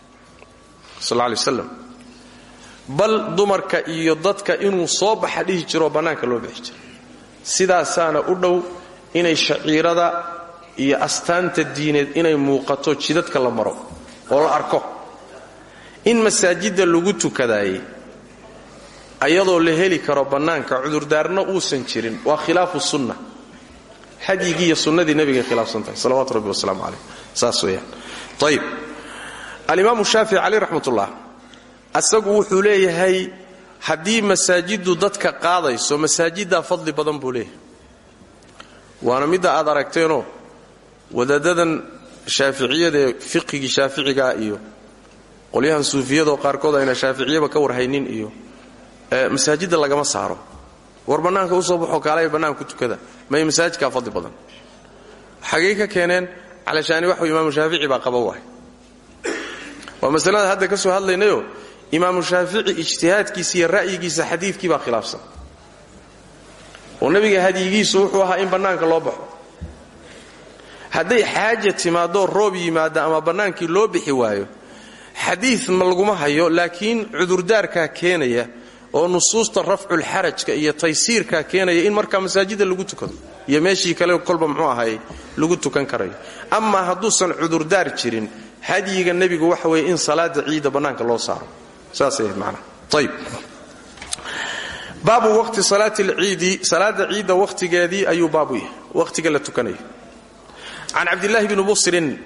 Sal lla lay waslam bal dumarka iyo dadka inuu soo baxa dhihi jiroo bannaanka loo bixi jiray sidaasaana u dhow inay shaciirada iyo astaanta diineed inay muuqato jidadka la maro oo la arko in masaajidda lagu tukadaayey ayadoo la heli karo bannaanka cudurdaarna uusan jirin. Waa khilaafu sunna. Hadyigii iyo sunnadii nebigay khilaafsan tahay salawatu rabbi wasalaamu calayh saas weeyaan. Ayib alimaamu shaafici caleyh raxmatullah asagu wuxuu leeyahay haddii masaajiddu dadka qaadayso masaajiddaa fadli badan buu waana midda aad aragteenoo wadaadadan shaaficiyadaee fiqigii shaaficigaa iyo qolyahan suufiyadoo qaarkood ayna shaaficiyaba ka warhaynin iyo masaajidda lagama saaro. War bannaanka u soo baxoo kaalaya bannaanka ku tukada. May masaajidkaa fadli badan. Xagay ka keeneen calashaani waxu imaamu shaafici baa qaba waay. Waa hadda ka soo hadlaynayo imaamu shaafici ijtihaadkiisa iyo ra'yigiisa xadiidkii baa khilaafsan. Oo nebiga hadyigiisu wuxuu ahaa in bannaanka loo baxo. Hadday xaaja timaadoo roob yimaada ama bannaankii loo bixi waayo xadiid ma laguma hayo laakiin cudurdaarkaa keenaya oo nusuusta rafculxarajka iyo taysiirkaa keenaya in markaa masaajidda lagu tukado iyo meeshii kale kolba muxuu ahay lagu tukan karayo. Amaa hadduusan cudurdaar jirin hadyiga nebigu waxa weeye in salaada ciidda bannaanka loo saaro. Saasay macnaha. Ayib baabu waqti salaati alciidi salaada ciidda wakhtigeedii ayuu baabu yahay wakhtiga la tukanayo. Can cabdillaahi bni busrin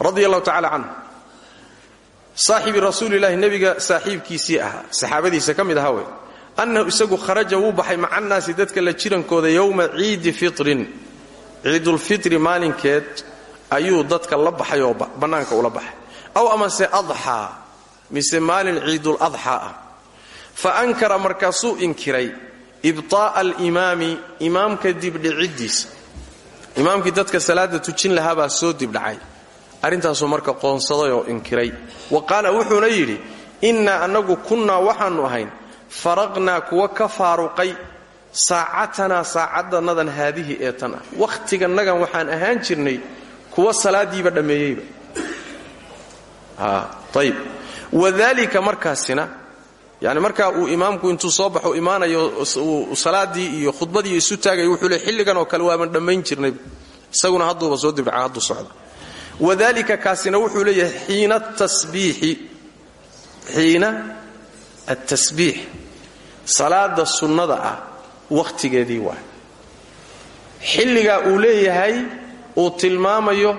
radi allahu tacala saaxibi rasuulilahi nebiga saaxiibkiisii ahaa. Saxaabadiisa ka mid ahaa annahu isagu kharaja wuu baxay maca annaasi dadka la jirankooda yowma ciidi fitrin. Ciidulfitri maalinkeed ayuu dadka la baxay oo bannaanka ula baxay. Aw amase adxaa mise maalin ciidul adxaa ah. Fa ankara markaasuu inkiray ibtaa'a alimaami imaamka dibdhiciddiisa imaamkii dadka salaada tujin lahaabaa soo dibdhacay arrintaasuu marka qoonsaday oo inkiray. Wa qaala wuxuuna yidhi innaa annagu kunnaa waxaannu ahayn faraqnaa kuwa ka faaruqay saacatanaa saacaddannadan haadihi ee tan ah. Wakhtigannagan waxaan ahaan jirnay kuwa salaadiiba dhammeeyeyba. Ayib wadaalika markaasina yani markaa uu imaamku intuu soo baxo imaanayo salaaddii iyo khudbadii isu taagaya wuxuu le xilligan oo kale waaban dhammayn jirnayba isaguna hadduuba soo dibdhaca hadduu socda wadalika kaasina wuxuu leeyahay xiina atasbiix salaada sunnada ah wakhtigeedii waay xilligaa uu leeyahay uu tilmaamayo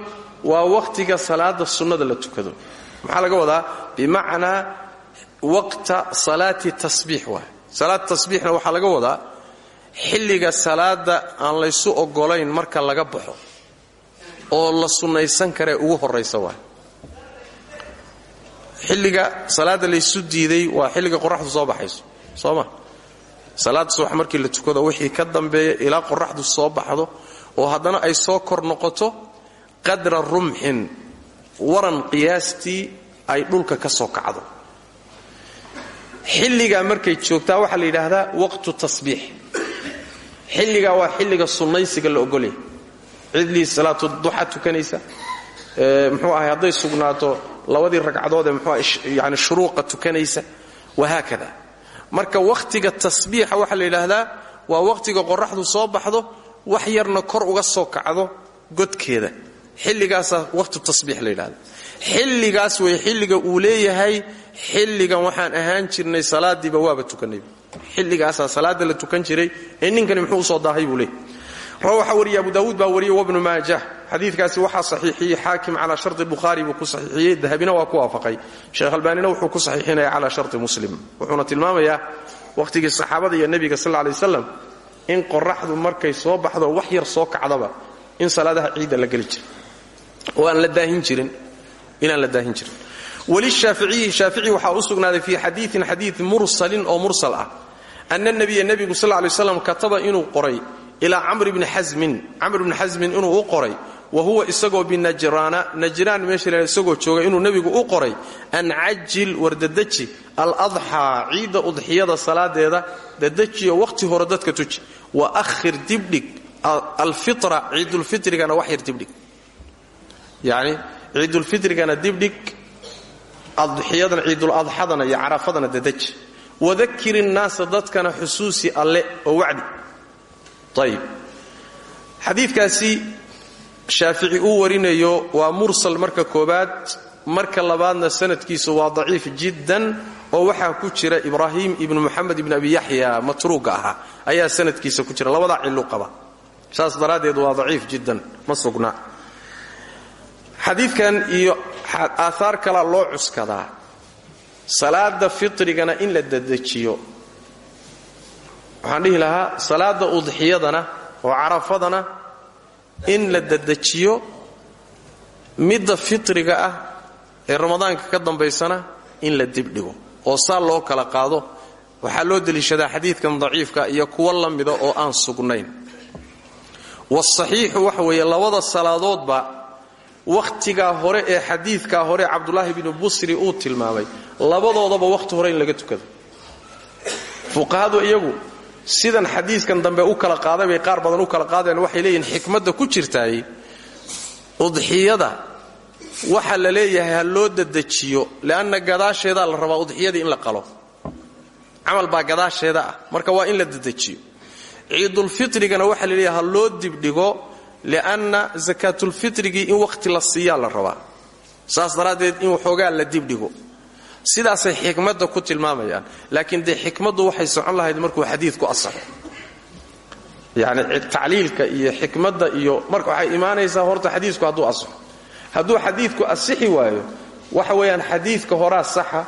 waa wakhtiga salaada sunnada la tukado. Maxaa laga wadaa? Bimacnaa waqta salaati tasbiix waay salaad tasbiixna waxaa laga wadaa xilliga salaada aan laysu ogolayn marka laga baxo oo la sunnaysan karee ugu horraysa waay. Xilliga salaadda laysu diiday waa xilliga qoraxdu soo baxayso soo ma? Salaadda subax markii la tukado wixii ka dambeeya ilaa qoraxdu soo baxdo oo haddana ay soo kor noqoto qadra rumxin waran qiyaastii ay dhulka ka soo kacdo. Xilligaa markay joogtaa waxaa la yidhaahdaa waqtu tasbiix. Xilligaa waa xilliga sunnaysiga la ogolya cidlii salaatu duxa tukanaysa. Mxuu ahay hadday sugnaato labadii ragcadood ee mxuah yani shuruuqa tukanaysa wahaakada marka wakhtiga tasbiixa waxaa la yidhaahdaa waa wakhtiga qoraxdu soo baxdo wax yarna kor uga soo kacdo godkeeda. Xilligaasaa waqtu tasbiix la yidhahda xilligaas wey xilliga uu leeyahay xilligan waxaan ahaan jirnay salaadiiba waaba tukanayba xilligaasaa salaada la tukan jiray ee ninkani muxuu u soo daahay buu leeyahy rawa waxaa wariya abu daawuud baa wariyey wabnu maajah xadiidkaasi waxaa saxiixiyey xaakim calaa sharti bukhaari buu ku saxiixiyey dahabina waa ku waafaqay. Wuxuu ku saxiixinaya calaa sharti muslim. Wuxuuna tilmaamayaa wakhtigii saxaabada iyo nebiga sal lay waslam in qoraxdu markay soo baxdo wax yar soo kacdaba in salaadaha ciidda la geli oo aan la daahin jirin inaan la daahin jirin. Walishaaficiyi shaafici waxaa u sugnaaday fii xadiiin xadiid mursalin oo mursal ah. Ana nabiya nebigu sal lay slam kataba inuu qoray ilaa camr bni xasmin camr bni xasmin inuu u qoray wa huwa isagoo binajraana. Najraan meesha isagoo jooga inuu nebigu u qoray an cajil war dadeji aladxaa ciidda udxiyada salaadeeda dadejiyo wakhti hore dadka tuji. Wa ahir dibdhig alfitra ciidulfitrigana wax yar dibdhig. Yacni ciidulfitrigana dibdhig adxiyadana ciiduladxadana iyo carafadana dadeji. Wadakir innaasa dadkana xusuusi alle oo wacdi ayib xadiidkaasi shaafici uu warinayo waa mursal marka koobaad marka labaadna sanadkiisu waa daciif jiddan oo waxaa ku jira ibraahim ibnu muxamed ibn abi yaxya matruuga ahaa ayaa sanadkiisa ku jira. Labadaa cillu qaba. Saas daraaddeed waa daciif jiddan ma sugna. Xadiidkan iyo aahaar kalaa loo cuskadaa. Salaada fitrigana in la dadejiyo waxaan dhihi lahaa salaada udxiyadana oo carafadana in la dadejiyo midda fitriga ah ee ramadaanka ka dambaysana in la dibdhigo oo saa loo kala qaado waxaa loo deliishadaa xadiidkan daciifka iyo kuwa la mida oo aan sugnayn. Wasaxiixu waxa weeye labada salaadoodba wakhtigaa hore ee xadiidkaa hore cabdulaahi binu busri uu tilmaamay. Labadoodaba wakhti hore in laga tukado. Fuqahadu iyagu sidan xadiiskan dambe u kala qaaday bay qaar badan u kala qaadeen waxay leeyihiin xikmadda ku jirtaay udxiyada waxa la leeyahay ha loo dadejiyo le'anna gadaasheedaa la rabaa udxiyadii in la qalo. Camal baa gadaasheeda ah marka waa in la dadejiyo. Ciidulfitrigana waxaa la leeyahay ha loo dibdhigo li'anna sakaatulfitrigii in wakhti la siiyaa la rabaa. Saas daraaddeed in waxoogaa la dibdhigo sidaasay xikmadda ku tilmaamayaan. Laakiin dee xikmaddu waxay socon lahayd markuu xadiidku asaxo yacni tacliilka iyo xikmadda iyo marka waxay imaanaysaa horta xadiisku hadduu asaxo hadduu xadiidku asixi waayo waxa weeyaan xadiidka horaa saxa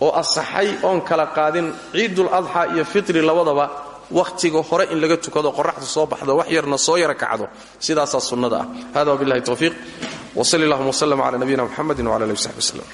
oo asaxay oon kala qaadin ciidul adxaa iyo fitri labadaba wakhtiga hore in laga tukado qoraxdu soo baxdo wax yarna soo yara kacdo. Sidaasaa sunnada ah. Hada wabillahi towfiiq wsali allahuma wslm cala nabiyina mxamedi wcala alihi wsaxbi wslem